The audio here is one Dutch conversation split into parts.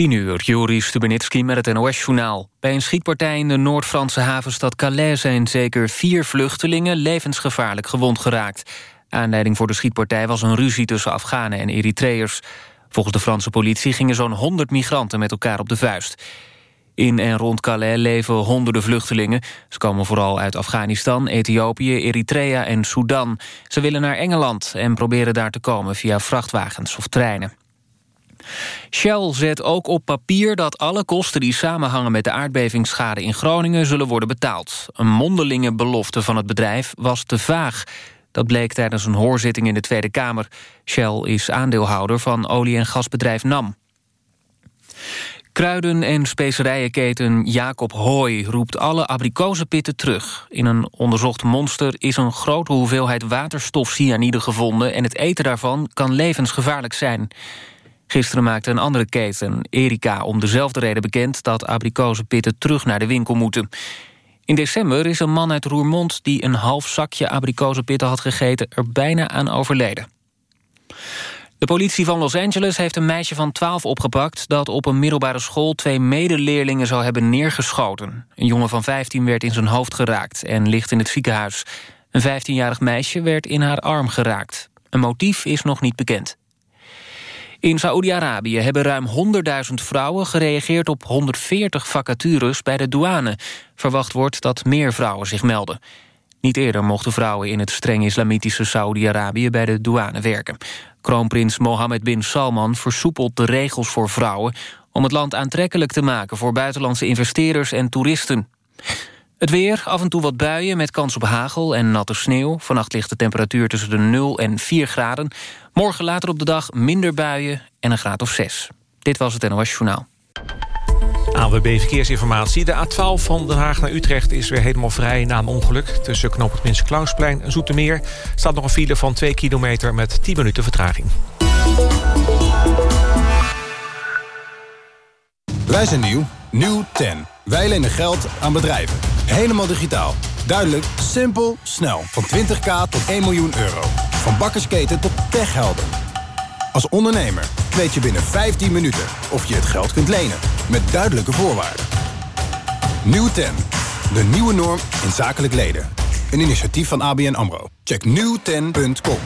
10 uur, Joris Stubenitski met het NOS-journaal. Bij een schietpartij in de Noord-Franse havenstad Calais... zijn zeker vier vluchtelingen levensgevaarlijk gewond geraakt. Aanleiding voor de schietpartij was een ruzie tussen Afghanen en Eritreërs. Volgens de Franse politie gingen zo'n 100 migranten met elkaar op de vuist. In en rond Calais leven honderden vluchtelingen. Ze komen vooral uit Afghanistan, Ethiopië, Eritrea en Sudan. Ze willen naar Engeland en proberen daar te komen via vrachtwagens of treinen. Shell zet ook op papier dat alle kosten die samenhangen met de aardbevingsschade in Groningen zullen worden betaald. Een mondelinge belofte van het bedrijf was te vaag. Dat bleek tijdens een hoorzitting in de Tweede Kamer. Shell is aandeelhouder van olie- en gasbedrijf NAM. Kruiden- en specerijenketen Jacob Hooy roept alle abrikozenpitten terug. In een onderzocht monster is een grote hoeveelheid waterstofcyanide gevonden... en het eten daarvan kan levensgevaarlijk zijn. Gisteren maakte een andere keten, Erika, om dezelfde reden bekend... dat abrikozenpitten terug naar de winkel moeten. In december is een man uit Roermond die een half zakje abrikozenpitten had gegeten... er bijna aan overleden. De politie van Los Angeles heeft een meisje van 12 opgepakt... dat op een middelbare school twee medeleerlingen zou hebben neergeschoten. Een jongen van 15 werd in zijn hoofd geraakt en ligt in het ziekenhuis. Een 15-jarig meisje werd in haar arm geraakt. Een motief is nog niet bekend. In Saoedi-Arabië hebben ruim 100.000 vrouwen gereageerd op 140 vacatures bij de douane. Verwacht wordt dat meer vrouwen zich melden. Niet eerder mochten vrouwen in het streng islamitische Saoedi-Arabië bij de douane werken. Kroonprins Mohammed bin Salman versoepelt de regels voor vrouwen... om het land aantrekkelijk te maken voor buitenlandse investeerders en toeristen. Het weer, af en toe wat buien met kans op hagel en natte sneeuw. Vannacht ligt de temperatuur tussen de 0 en 4 graden. Morgen later op de dag minder buien en een graad of 6. Dit was het NOS Journaal. ANWB Verkeersinformatie. De A12 van Den Haag naar Utrecht is weer helemaal vrij na een ongeluk. Tussen knoop het Prins Klausplein en Zoetermeer... staat nog een file van 2 kilometer met 10 minuten vertraging. Wij zijn nieuw. Nieuw 10. Wij lenen geld aan bedrijven. Helemaal digitaal. Duidelijk, simpel, snel. Van 20k tot 1 miljoen euro. Van bakkersketen tot techhelden. Als ondernemer weet je binnen 15 minuten of je het geld kunt lenen. Met duidelijke voorwaarden. Nieuw 10. De nieuwe norm in zakelijk leden. Een initiatief van ABN AMRO. Check nieuwten.com.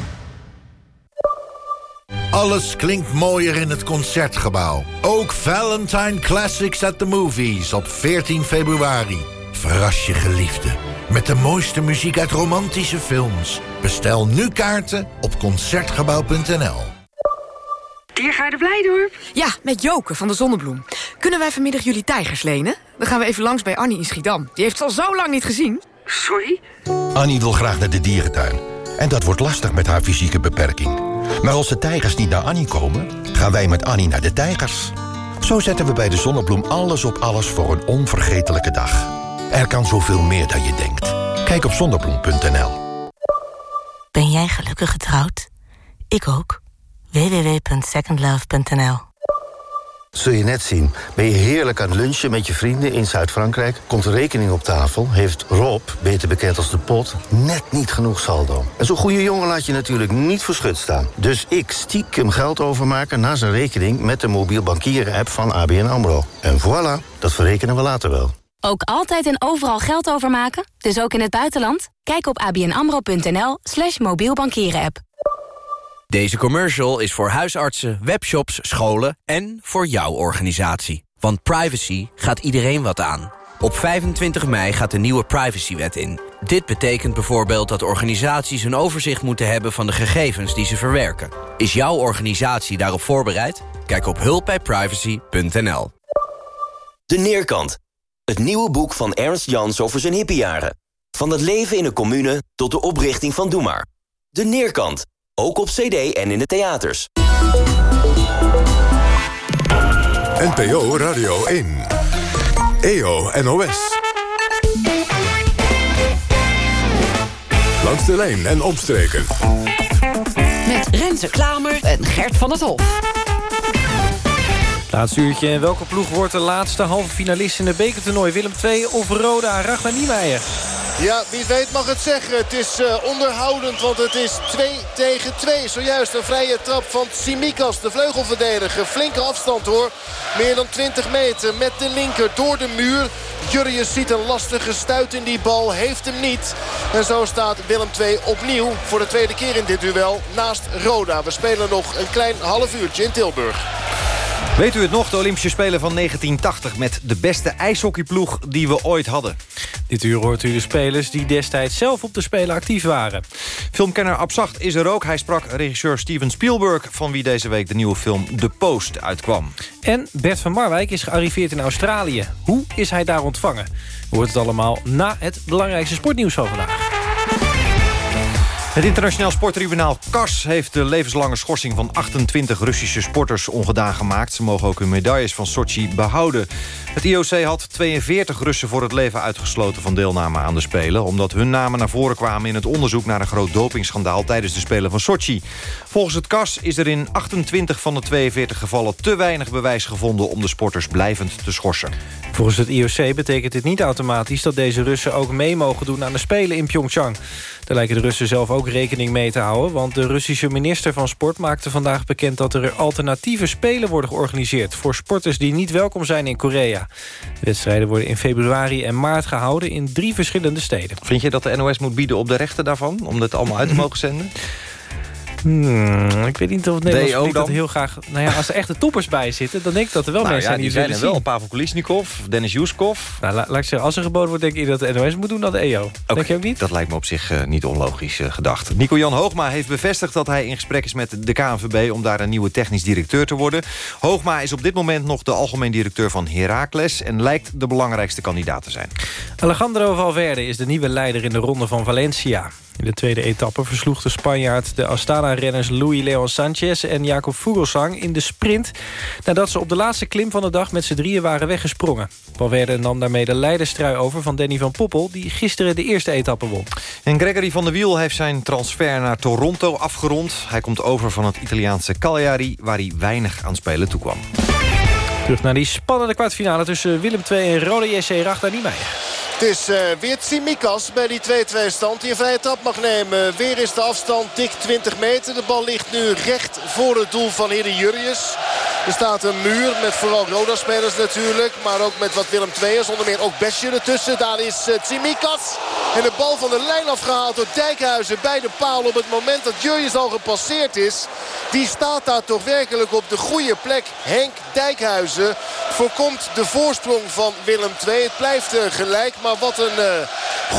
Alles klinkt mooier in het Concertgebouw. Ook Valentine Classics at the Movies op 14 februari. Verras je geliefde met de mooiste muziek uit romantische films. Bestel nu kaarten op Concertgebouw.nl. Diergaarde Blijdorp? Ja, met Joke van de Zonnebloem. Kunnen wij vanmiddag jullie tijgers lenen? Dan gaan we even langs bij Annie in Schiedam. Die heeft ze al zo lang niet gezien. Sorry? Annie wil graag naar de dierentuin. En dat wordt lastig met haar fysieke beperking. Maar als de tijgers niet naar Annie komen, gaan wij met Annie naar de tijgers. Zo zetten we bij de Zonnebloem alles op alles voor een onvergetelijke dag. Er kan zoveel meer dan je denkt. Kijk op zonnebloem.nl. Ben jij gelukkig getrouwd? Ik ook. www.secondlove.nl Zul je net zien. Ben je heerlijk aan het lunchen met je vrienden in Zuid-Frankrijk... komt de rekening op tafel, heeft Rob, beter bekend als de pot... net niet genoeg saldo. En zo'n goede jongen laat je natuurlijk niet voor schut staan. Dus ik stiekem geld overmaken naar zijn rekening... met de mobiel bankieren-app van ABN AMRO. En voilà, dat verrekenen we later wel. Ook altijd en overal geld overmaken? Dus ook in het buitenland? Kijk op abnamro.nl slash. Deze commercial is voor huisartsen, webshops, scholen en voor jouw organisatie. Want privacy gaat iedereen wat aan. Op 25 mei gaat de nieuwe privacywet in. Dit betekent bijvoorbeeld dat organisaties een overzicht moeten hebben van de gegevens die ze verwerken. Is jouw organisatie daarop voorbereid? Kijk op hulpbijprivacy.nl. De Neerkant. Het nieuwe boek van Ernst Jans over zijn hippiejaren. Van het leven in een commune tot de oprichting van Doe Maar. De Neerkant. Ook op cd en in de theaters. NPO Radio 1. EO NOS. Langs de lijn en opstreken. Met Renze Klamer en Gert van het Hof. Laatste uurtje. Welke ploeg wordt de laatste halve finalist in de bekertoernooi? Willem II of Roda? Ragnar Niemeyer. Ja, wie weet mag het zeggen. Het is uh, onderhoudend, want het is 2 tegen 2. Zojuist een vrije trap van Simikas, de vleugelverdediger. Flinke afstand hoor. Meer dan 20 meter met de linker door de muur. Jurrius ziet een lastige stuit in die bal. Heeft hem niet. En zo staat Willem II opnieuw voor de tweede keer in dit duel naast Roda. We spelen nog een klein half uurtje in Tilburg. Weet u het nog, de Olympische Spelen van 1980... met de beste ijshockeyploeg die we ooit hadden? Dit uur hoort u de spelers die destijds zelf op de Spelen actief waren. Filmkenner Abzacht is er ook. Hij sprak regisseur Steven Spielberg... van wie deze week de nieuwe film The Post uitkwam. En Bert van Marwijk is gearriveerd in Australië. Hoe is hij daar ontvangen? Hoort het allemaal na het belangrijkste sportnieuws van vandaag. Het internationaal sporttribunaal CAS heeft de levenslange schorsing van 28 Russische sporters ongedaan gemaakt. Ze mogen ook hun medailles van Sochi behouden. Het IOC had 42 Russen voor het leven uitgesloten van deelname aan de Spelen... omdat hun namen naar voren kwamen in het onderzoek naar een groot dopingschandaal tijdens de Spelen van Sochi. Volgens het CAS is er in 28 van de 42 gevallen te weinig bewijs gevonden om de sporters blijvend te schorsen. Volgens het IOC betekent dit niet automatisch dat deze Russen ook mee mogen doen aan de Spelen in Pyeongchang. Daar lijken de Russen zelf ook rekening mee te houden... want de Russische minister van Sport maakte vandaag bekend... dat er alternatieve spelen worden georganiseerd... voor sporters die niet welkom zijn in Korea. De wedstrijden worden in februari en maart gehouden... in drie verschillende steden. Vind je dat de NOS moet bieden op de rechten daarvan... om dit allemaal uit te mogen zenden? Hmm, ik weet niet of het Nederlands dat heel graag... Nou ja, als er echte toppers bij zitten, dan denk ik dat er wel nou mensen ja, zijn die, die zijn er wel. Pavel Kulisnikov, Dennis Juskov. Nou, laat ik zeggen, als er geboden wordt, denk ik dat de NOS moet doen dan de EO. denk je ook niet? Dat lijkt me op zich uh, niet onlogisch uh, gedacht. Nico-Jan Hoogma heeft bevestigd dat hij in gesprek is met de KNVB... om daar een nieuwe technisch directeur te worden. Hoogma is op dit moment nog de algemeen directeur van Heracles... en lijkt de belangrijkste kandidaat te zijn. Alejandro Valverde is de nieuwe leider in de ronde van Valencia. In de tweede etappe versloeg de Spanjaard de Astana-renners Louis Leon Sanchez en Jacob Vogelsang in de sprint... nadat ze op de laatste klim van de dag met z'n drieën waren weggesprongen. Valverde nam daarmee de leiderstrui over van Danny van Poppel... die gisteren de eerste etappe won. En Gregory van der Wiel heeft zijn transfer naar Toronto afgerond. Hij komt over van het Italiaanse Cagliari... waar hij weinig aan spelen toekwam. Terug naar die spannende kwartfinale tussen Willem II en Rode JC Rachda Niemeyer. Het is uh, weer Tsimikas bij die 2-2 stand die een vrije trap mag nemen. Weer is de afstand dik 20 meter. De bal ligt nu recht voor het doel van Hidde Jurrius. Er staat een muur met vooral Roda-spelers natuurlijk. Maar ook met wat Willem II is. Onder meer ook Besje ertussen. Daar is uh, Tsimikas. En de bal van de lijn afgehaald door Dijkhuizen bij de paal. Op het moment dat Jurrius al gepasseerd is. Die staat daar toch werkelijk op de goede plek. Henk Dijkhuizen voorkomt de voorsprong van Willem II. Het blijft uh, gelijk. Maar wat een uh,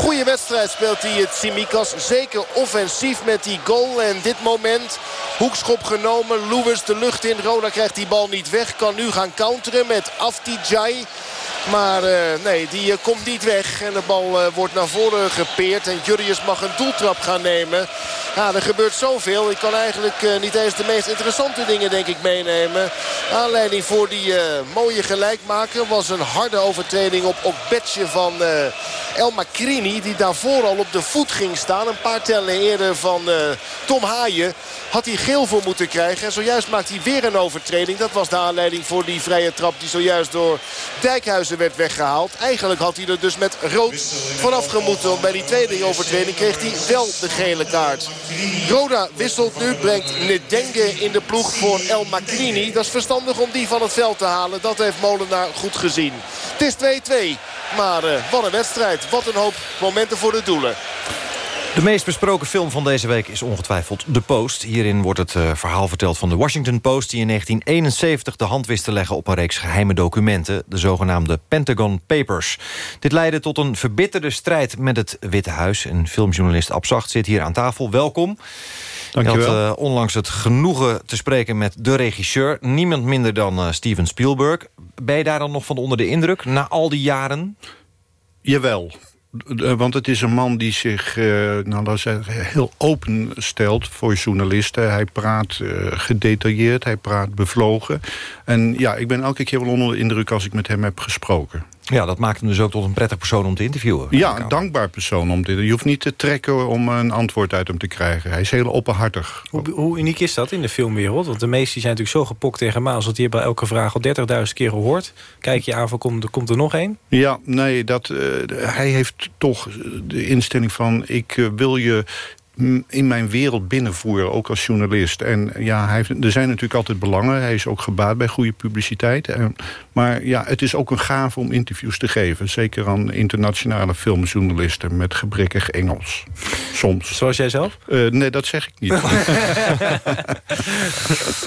goede wedstrijd speelt hij het Simikas. Zeker offensief met die goal. En dit moment hoekschop genomen. Lewis de lucht in. Roda krijgt die bal niet weg. Kan nu gaan counteren met Aftijai. Maar uh, nee, die uh, komt niet weg. En de bal uh, wordt naar voren gepeerd. En Jurrius mag een doeltrap gaan nemen. Ja, er gebeurt zoveel. Ik kan eigenlijk niet eens de meest interessante dingen denk ik meenemen. Aanleiding voor die mooie gelijkmaker was een harde overtreding op Okbetje van El Macrini. Die daarvoor al op de voet ging staan. Een paar tellen eerder van Tom Haaien. Had hij geel voor moeten krijgen. En zojuist maakt hij weer een overtreding. Dat was de aanleiding voor die vrije trap die zojuist door Dijkhuizen werd weggehaald. Eigenlijk had hij er dus met rood vanaf gemoeten. Want bij die tweede overtreding kreeg hij wel de gele kaart. Roda wisselt nu, brengt Nedenge in de ploeg voor El Macrini. Dat is verstandig om die van het veld te halen. Dat heeft Molenaar goed gezien. Het is 2-2. Maar uh, wat een wedstrijd. Wat een hoop momenten voor de doelen. De meest besproken film van deze week is ongetwijfeld The Post. Hierin wordt het uh, verhaal verteld van de Washington Post... die in 1971 de hand wist te leggen op een reeks geheime documenten... de zogenaamde Pentagon Papers. Dit leidde tot een verbitterde strijd met het Witte Huis. En filmjournalist Abzacht zit hier aan tafel. Welkom. Dank je had uh, onlangs het genoegen te spreken met de regisseur. Niemand minder dan uh, Steven Spielberg. Ben je daar dan nog van onder de indruk, na al die jaren? Jawel. Want het is een man die zich uh, nou, heel open stelt voor journalisten. Hij praat gedetailleerd, hij praat bevlogen. En ja, ik ben elke keer wel onder de indruk als ik met hem heb gesproken. Ja, dat maakt hem dus ook tot een prettig persoon om te interviewen. Ja, een dankbaar persoon. Om te, je hoeft niet te trekken om een antwoord uit hem te krijgen. Hij is heel openhartig. Hoe, hoe uniek is dat in de filmwereld? Want de meesten zijn natuurlijk zo gepokt tegen Maas... dat die hebben elke vraag al 30.000 keer gehoord. Kijk je aan komt, er- komt er nog één? Ja, nee, dat, eh, hij heeft toch de instelling van... ik eh, wil je in mijn wereld binnenvoeren, ook als journalist. En ja, hij heeft, er zijn natuurlijk altijd belangen. Hij is ook gebaat bij goede publiciteit. En, maar ja, het is ook een gave om interviews te geven. Zeker aan internationale filmjournalisten met gebrekkig Engels. Soms. Zoals jij zelf? Eh, nee, dat zeg ik niet.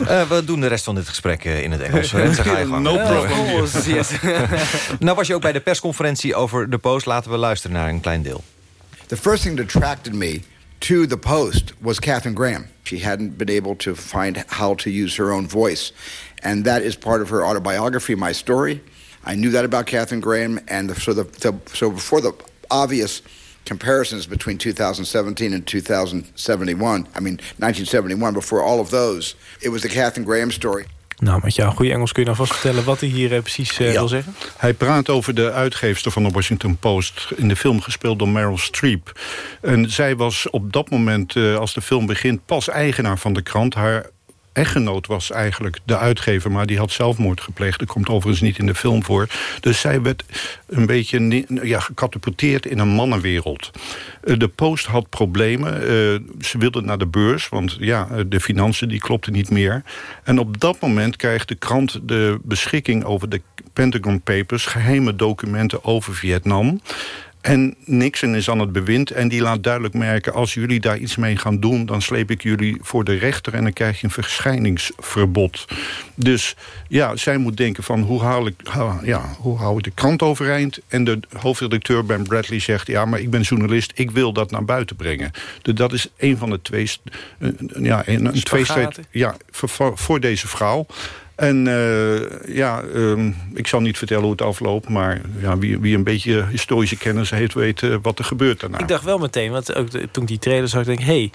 Eh, we doen de rest van dit gesprek eh, in het Engels. Renze, ga je gang. No problem. Oh, yes. nou was je ook bij de persconferentie over de Post. Laten we luisteren naar een klein deel. The first thing that attracted me to the Post was Katherine Graham. She hadn't been able to find how to use her own voice. And that is part of her autobiography, My Story. I knew that about Katherine Graham. And so, the, the, so before the obvious comparisons between 2017 and 2071, I mean 1971, before all of those, it was the Katherine Graham story. Nou, met jouw goede Engels kun je dan vast vertellen... wat hij hier eh, precies eh, wil zeggen? Hij praat over de uitgeefster van de Washington Post... in de film gespeeld door Meryl Streep. En zij was op dat moment, eh, als de film begint... pas eigenaar van de krant. Haar echtgenoot was eigenlijk de uitgever... maar die had zelfmoord gepleegd. Dat komt overigens niet in de film voor. Dus zij werd een beetje ja, in een mannenwereld. Eh, De Post had problemen. Eh, ze wilde naar de beurs, want ja, eh, de financiën die klopten niet meer. En op dat moment krijgt de krant de beschikking over de Pentagon Papers... geheime documenten over Vietnam... En Nixon is aan het bewind en die laat duidelijk merken... als jullie daar iets mee gaan doen, dan sleep ik jullie voor de rechter... en dan krijg je een verschijningsverbod. Dus ja, zij moet denken van hoe hou ik, ja, hoe hou ik de krant overeind? En de hoofdredacteur Ben Bradley zegt... ja, maar ik ben journalist, ik wil dat naar buiten brengen. Dus dat is een van de twee... eh, ja, een, een tweestrijd ja, voor, voor deze vrouw... En eh, ja, ehm, ik zal niet vertellen hoe het afloopt... maar ja, wie, wie een beetje historische kennis heeft... weet eh, wat er gebeurt daarna. Ik dacht wel meteen, want ook toen ik die trailer zag, denk ik... hé,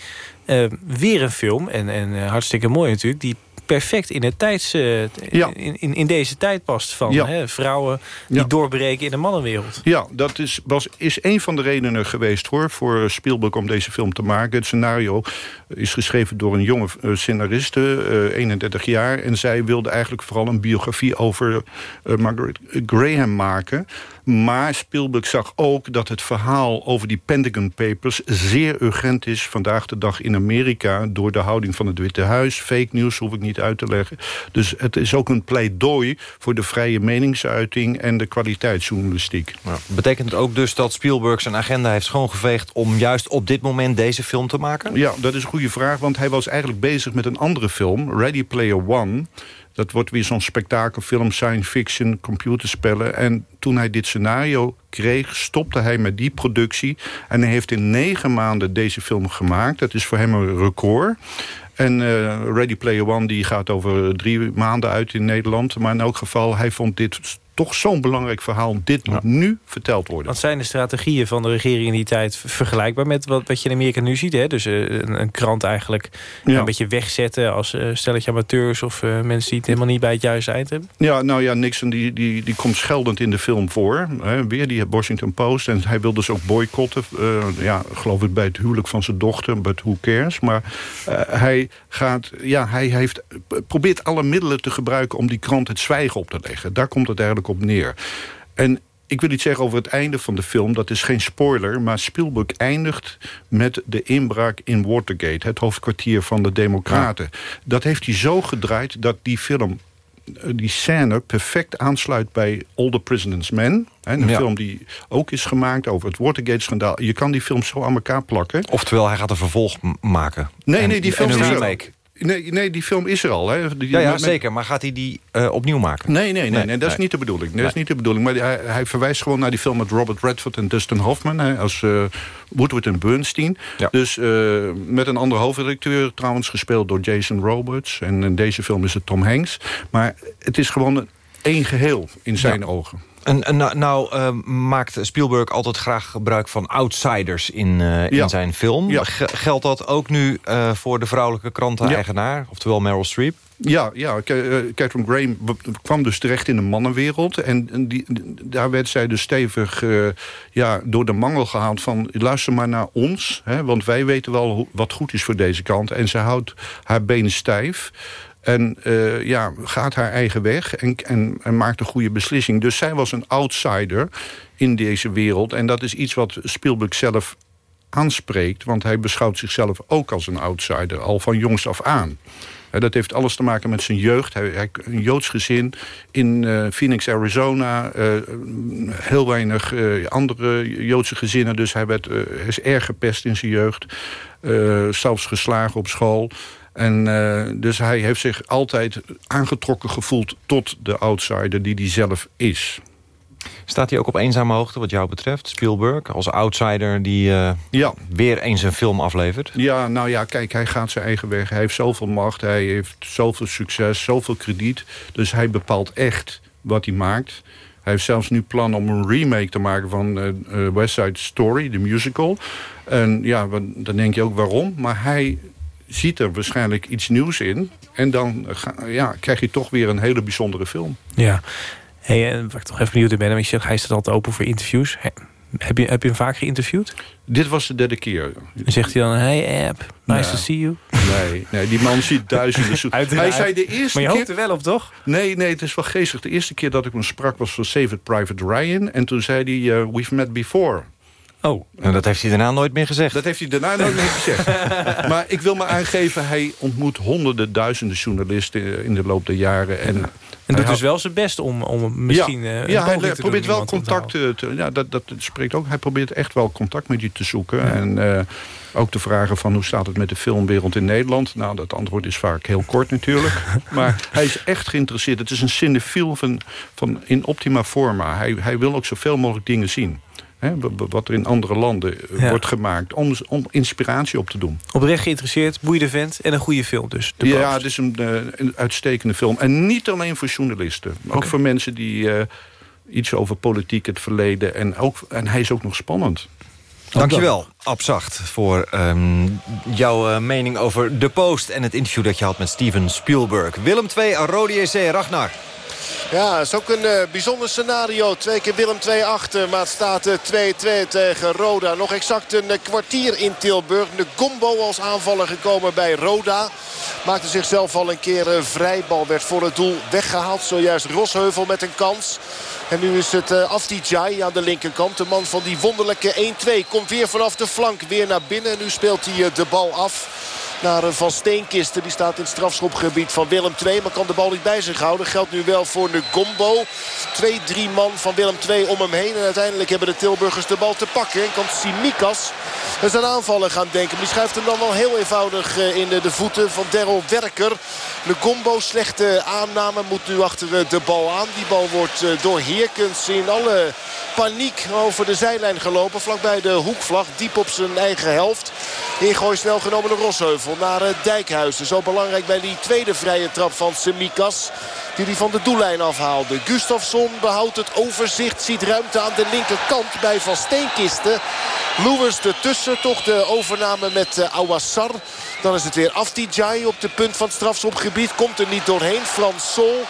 hey, eh, weer een film, en, en hartstikke mooi natuurlijk... die perfect in, het tijds, eh, in, in, in deze tijd past van Ja. hè, vrouwen die Ja. doorbreken in de mannenwereld. Ja, dat is, was, is een van de redenen geweest hoor, voor Spielberg om deze film te maken. Het scenario is geschreven door een jonge eh, scenariste, eh, 31 jaar. En zij wilde eigenlijk vooral een biografie over eh, Margaret Graham maken. Maar Spielberg zag ook dat het verhaal over die Pentagon Papers... zeer urgent is vandaag de dag in Amerika... door de houding van het Witte Huis. Fake news hoef ik niet uit te leggen. Dus het is ook een pleidooi voor de vrije meningsuiting... en de kwaliteitsjournalistiek. Betekent het ook dus dat Spielberg zijn agenda heeft schoongeveegd... om juist op dit moment deze film te maken? Ja, dat is een goede vraag, want hij was eigenlijk bezig met een andere film, Ready Player One. Dat wordt weer zo'n spektakelfilm, science fiction, computerspellen. En toen hij dit scenario kreeg, stopte hij met die productie. En hij heeft in negen maanden deze film gemaakt. Dat is voor hem een record. En eh, Ready Player One die gaat over drie maanden uit in Nederland. Maar in elk geval, hij vond dit toch zo'n belangrijk verhaal. Dit moet nu verteld worden. Wat zijn de strategieën van de regering in die tijd vergelijkbaar met wat, wat je in Amerika nu ziet? Hè? Dus eh, een, een krant eigenlijk Ja. een beetje wegzetten als eh, stelletje amateurs of eh, mensen die het helemaal niet bij het juiste eind hebben. Ja, nou ja, Nixon die, die, die komt scheldend in de film voor. Hè, weer die Washington Post. En hij wil dus ook boycotten. ja, geloof ik bij het huwelijk van zijn dochter. But who cares? Maar hij, gaat, ja, hij heeft, probeert alle middelen te gebruiken... om die krant het zwijgen op te leggen. Daar komt het eigenlijk op neer. En ik wil iets zeggen over het einde van de film. Dat is geen spoiler, maar Spielberg eindigt met de inbraak in Watergate. Het hoofdkwartier van de Democraten. Dat heeft hij zo gedraaid dat die film eh, die scène perfect aansluit bij All the President's Men. Een Ja. film die ook is gemaakt over het Watergate-schandaal. Je kan die film zo aan elkaar plakken. Oftewel, hij gaat een vervolg maken. Nee, En- nee, die film een is remake. Nee, nee, die film is er al. Hè. Die- Ja, ja met- zeker. Maar gaat hij die eh, opnieuw maken? Nee, nee, nee, nee, dat is niet de bedoeling. Dat is niet de bedoeling. Maar hij, hij verwijst gewoon naar die film met Robert Redford en Dustin Hoffman... Hè, als eh, Woodward en Bernstein. Dus eh, met een andere hoofdredacteur, trouwens gespeeld door Jason Roberts. En in deze film is het Tom Hanks. Maar het is gewoon één geheel in zijn ogen. En, en nou, nou eh, maakt Spielberg altijd graag gebruik van outsiders in, eh, in Ja. zijn film. Ja. Ge- Geldt dat ook nu eh, voor de vrouwelijke kranteneigenaar? Oftewel Meryl Streep? Ja, ja eh, Catherine Graham kwam dus terecht in de mannenwereld. En en die, daar werd zij dus stevig ja, door de mangel gehaald van... luister maar naar ons, hè, want wij weten wel wat goed is voor deze kant. En ze houdt haar benen stijf. En eh, ja, gaat haar eigen weg en, en, en maakt een goede beslissing. Dus zij was een outsider in deze wereld. En dat is iets wat Spielberg zelf aanspreekt. Want hij beschouwt zichzelf ook als een outsider, al van jongs af aan. Dat heeft alles te maken met zijn jeugd. Hij, een Joods gezin in eh, Phoenix, Arizona. eh, heel weinig andere Joodse gezinnen. Dus hij, werd, is erg gepest in zijn jeugd. Zelfs geslagen op school. En eh, dus hij heeft zich altijd aangetrokken gevoeld tot de outsider die hij zelf is. Staat hij ook op eenzame hoogte wat jou betreft? Spielberg als outsider die eh, Ja. weer eens een film aflevert? Ja, nou ja, kijk, hij gaat zijn eigen weg. Hij heeft zoveel macht, hij heeft zoveel succes, zoveel krediet. Dus hij bepaalt echt wat hij maakt. Hij heeft zelfs nu plan om een remake te maken van eh, West Side Story, de musical. En ja, dan denk je ook waarom. Maar hij ziet er waarschijnlijk iets nieuws in. En dan eh, ja, krijg je toch weer een hele bijzondere film. Ja. Hey, en waar ik toch even benieuwd naar ben, want je zegt hij staat altijd open voor interviews. He- Heb je, heb je hem vaak geïnterviewd? Dit was de derde keer. Zegt hij dan, hey App, nice to see you. Nee, nee, die man ziet duizenden. Hij zei de eerste Maar je hoopt er wel op, toch? Nee, nee, het is wel geestig. De eerste keer dat ik hem sprak was voor Save It Private Ryan. En toen zei hij, eh, we've met before. Oh. En dat heeft hij daarna nooit meer gezegd. Dat heeft hij daarna nooit meer gezegd. maar ik wil maar aangeven, hij ontmoet honderden, duizenden journalisten in de loop der jaren. En, En doet had- dus wel zijn best om, om misschien ja, eh, een ja hij probeert doen wel contact onthouden. te, te- ja, dat, dat spreekt ook. Hij probeert echt wel contact met je te zoeken. En eh, ook te vragen van hoe staat het met de filmwereld in Nederland. Nou, dat antwoord is vaak heel kort natuurlijk. maar hij is echt geïnteresseerd. Het is een cinefiel van, van in optima forma. Hij, hij wil ook zoveel mogelijk dingen zien. Hè, wat er in andere landen eh, Ja. wordt gemaakt. Om, om inspiratie op te doen. Oprecht geïnteresseerd, boeiende vent en een goede film dus. De ja, het is een, eh, een uitstekende film. En niet alleen voor journalisten. Ook voor mensen die eh, iets over politiek, het verleden... En, ook, en hij is ook nog spannend. Dankjewel, Abzacht, voor ehm, jouw mening over The Post... en het interview dat je had met Steven Spielberg. Willem 2, Rode JC, Ragnar. Ja, is ook een eh, bijzonder scenario. Twee keer Willem 2 achter, maar het staat eh, 2-2 tegen Roda. Nog exact een eh, kwartier in Tilburg. De Gombo als aanvaller gekomen bij Roda. Maakte zichzelf al een keer eh, vrij. Bal werd voor het doel weggehaald. Zojuist Rosheuvel met een kans. En nu is het uh, Afdijay aan de linkerkant. De man van die wonderlijke 1-2. Komt weer vanaf de flank weer naar binnen. En nu speelt hij eh, de bal af naar eh, Van Steenkisten. Die staat in het strafschopgebied van Willem II. Maar kan de bal niet bij zich houden. Geldt nu wel voor de Gombo. Twee, drie man van Willem II om hem heen. En uiteindelijk hebben de Tilburgers de bal te pakken. En kan Simikas aan aanvallen gaan denken. Die schuift hem dan wel heel eenvoudig eh, in de, voeten van Daryl Werker. De Gombo slechte aanname moet nu achter eh, de bal aan. Die bal wordt door Heerkens in alle paniek over de zijlijn gelopen. Vlakbij de hoekvlag. Diep op zijn eigen helft. Ingooi snel genomen de Rosheuvel naar eh, Dijkhuizen. Zo belangrijk bij die tweede vrije trap van Semikas. Die hij van de doellijn afhaalde. Gustafsson behoudt het overzicht. Ziet ruimte aan de linkerkant bij Van Steenkisten. Lewis ertussen. Toch de overname met uh, Awassar. Dan is het weer Afdijay op de punt van het strafschopgebied. Komt er niet doorheen. Frans Sol.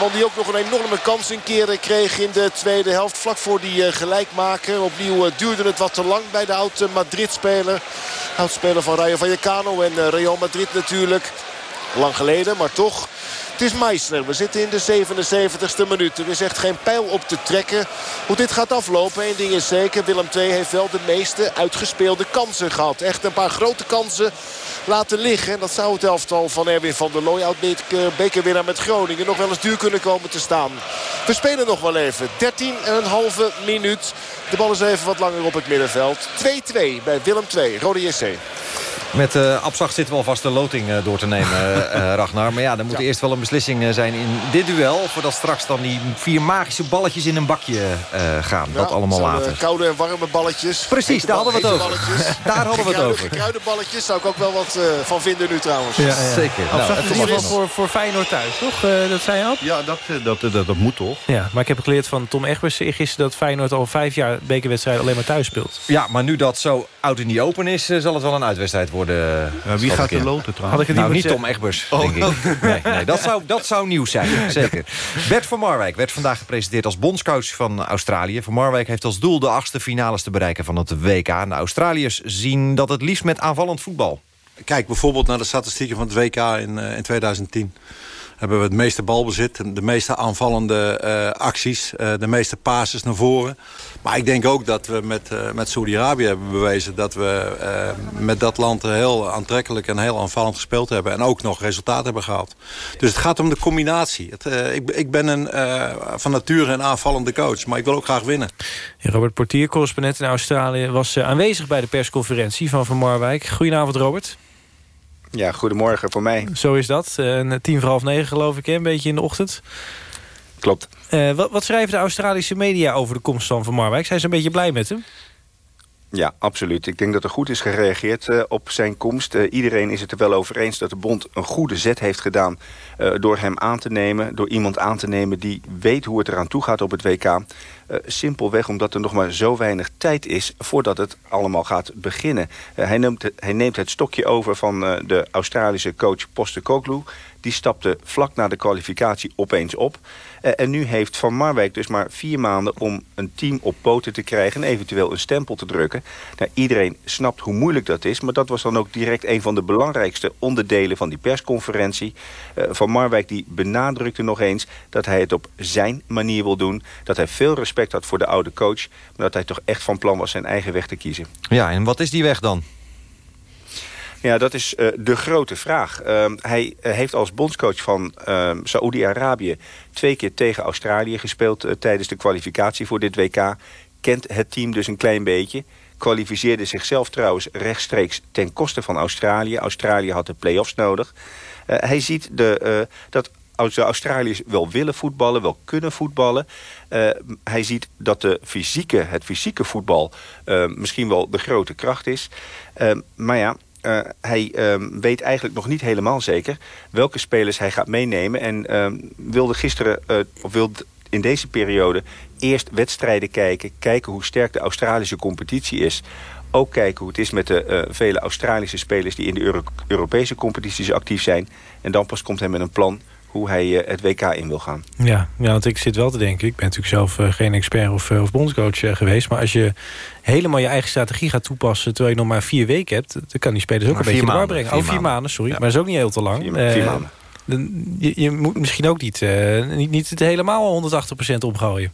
Man die ook nog een enorme kans een keer kreeg in de tweede helft. Vlak voor die uh, gelijkmaker. Opnieuw duurde het wat te lang bij de oude Madrid-speler. Oudspeler van Rayo Vallecano en Real Madrid natuurlijk. Lang geleden, maar toch. Het is Meissner. We zitten in de 77ste minuut. Er is echt geen pijl op te trekken. Hoe dit gaat aflopen, één ding is zeker. Willem II heeft wel de meeste uitgespeelde kansen gehad. Echt een paar grote kansen laten liggen. En dat zou het elftal van Erwin van der Looy, oud-bekerwinnaar met Groningen, nog wel eens duur kunnen komen te staan. We spelen nog wel even. 13,5 minuut. De bal is even wat langer op het middenveld. 2-2 bij Willem II, Rode JC. Met uh, Abzag zitten we alvast de loting uh, door te nemen, uh, Ragnar. Maar ja, er moet ja. eerst wel een beslissing zijn in dit duel... voordat straks dan die vier magische balletjes in een bakje gaan. Ja, dat allemaal later. koude en warme balletjes. Precies, daar hadden we het over. daar hadden we het over. Gekruide balletjes zou ik ook wel wat van vinden nu trouwens. Ja, Zeker. Nou, Abzag is geval voor, voor Feyenoord thuis, toch? dat zei je al? Ja, dat, dat, dat, dat, moet toch. Ja, maar ik heb geleerd van Tom Egbers gisteren... dat Feyenoord al vijf jaar bekerwedstrijden alleen maar thuis speelt. Ja, maar nu dat zo oud in die open is... zal het wel een uitwedstrijd worden. wie gaat de loten trouwens? Had ik het nou, niet Tom Egbers, oh. denk ik. Nee, nee, dat, zou, dat zou nieuw zijn, zeker. Bert van Marwijk werd vandaag gepresenteerd als bondscoach van Australië. Van Marwijk heeft als doel de achtste finales te bereiken van het WK. De Australiërs zien dat het liefst met aanvallend voetbal. Kijk bijvoorbeeld naar de statistieken van het WK in, uh, in 2010 hebben we het meeste balbezit, de meeste aanvallende uh, acties, uh, de meeste passes naar voren. Maar ik denk ook dat we met, uh, met Saudi-Arabië hebben bewezen... dat we met dat land heel aantrekkelijk en heel aanvallend gespeeld hebben... en ook nog resultaat hebben gehad. Dus het gaat om de combinatie. Het, ik, ik, ben een, van nature een aanvallende coach, maar ik wil ook graag winnen. Robert Portier, correspondent in Australië... was aanwezig bij de persconferentie van Van Marwijk. Goedenavond, Robert. Ja, goedemorgen voor mij. Zo is dat. Uh, tien voor half negen geloof ik, hè? een beetje in de ochtend. Klopt. Uh, wat, wat, schrijven de Australische media over de komst van Van Marwijk? Zijn ze een beetje blij met hem? Ja, absoluut. Ik denk dat er goed is gereageerd uh, op zijn komst. Uh, iedereen is het er wel over eens dat de bond een goede zet heeft gedaan... Door hem aan te nemen, door iemand aan te nemen... die weet hoe het eraan toe gaat op het WK. Simpelweg omdat er nog maar zo weinig tijd is... voordat het allemaal gaat beginnen. hij, neemt hij neemt het stokje over van de Australische coach Postecoglou... Die stapte vlak na de kwalificatie opeens op. Uh, en nu heeft Van Marwijk dus maar vier maanden om een team op poten te krijgen... en eventueel een stempel te drukken. Nou, iedereen snapt hoe moeilijk dat is... maar dat was dan ook direct een van de belangrijkste onderdelen van die persconferentie. Uh, van Marwijk die benadrukte nog eens dat hij het op zijn manier wil doen. Dat hij veel respect had voor de oude coach... maar dat hij toch echt van plan was zijn eigen weg te kiezen. Ja, en wat is die weg dan? Ja, dat is uh, de grote vraag. Uh, hij uh, heeft als bondscoach van ehm, Saoedi-Arabië... twee keer tegen Australië gespeeld eh, tijdens de kwalificatie voor dit WK. Kent het team dus een klein beetje. Kwalificeerde zichzelf trouwens rechtstreeks ten koste van Australië. Australië had de play-offs nodig. hij ziet de, dat de Australiërs wel willen voetballen, wel kunnen voetballen. Uh, hij ziet dat de fysieke, het fysieke voetbal uh, misschien wel de grote kracht is. Uh, maar ja, uh, hij um, weet eigenlijk nog niet helemaal zeker welke spelers hij gaat meenemen. En um, wilde gisteren, uh, of wilde in deze periode, eerst wedstrijden kijken. Kijken hoe sterk de Australische competitie is. Ook kijken hoe het is met de uh, vele Australische spelers die in de Euro Europese competities actief zijn. En dan pas komt hij met een plan hoe hij het WK in wil gaan. Ja, ja, want ik zit wel te denken... ik ben natuurlijk zelf uh, geen expert of, uh, of bondscoach uh, geweest... maar als je helemaal je eigen strategie gaat toepassen... terwijl je nog maar vier weken hebt... dan kan die spelers ook maar een beetje maanden, brengen. Vier oh, vier maanden, sorry. Ja. Maar dat is ook niet heel te lang. Vier, vier maanden. Je, je, moet misschien ook niet, niet, niet het helemaal 180% omgooien.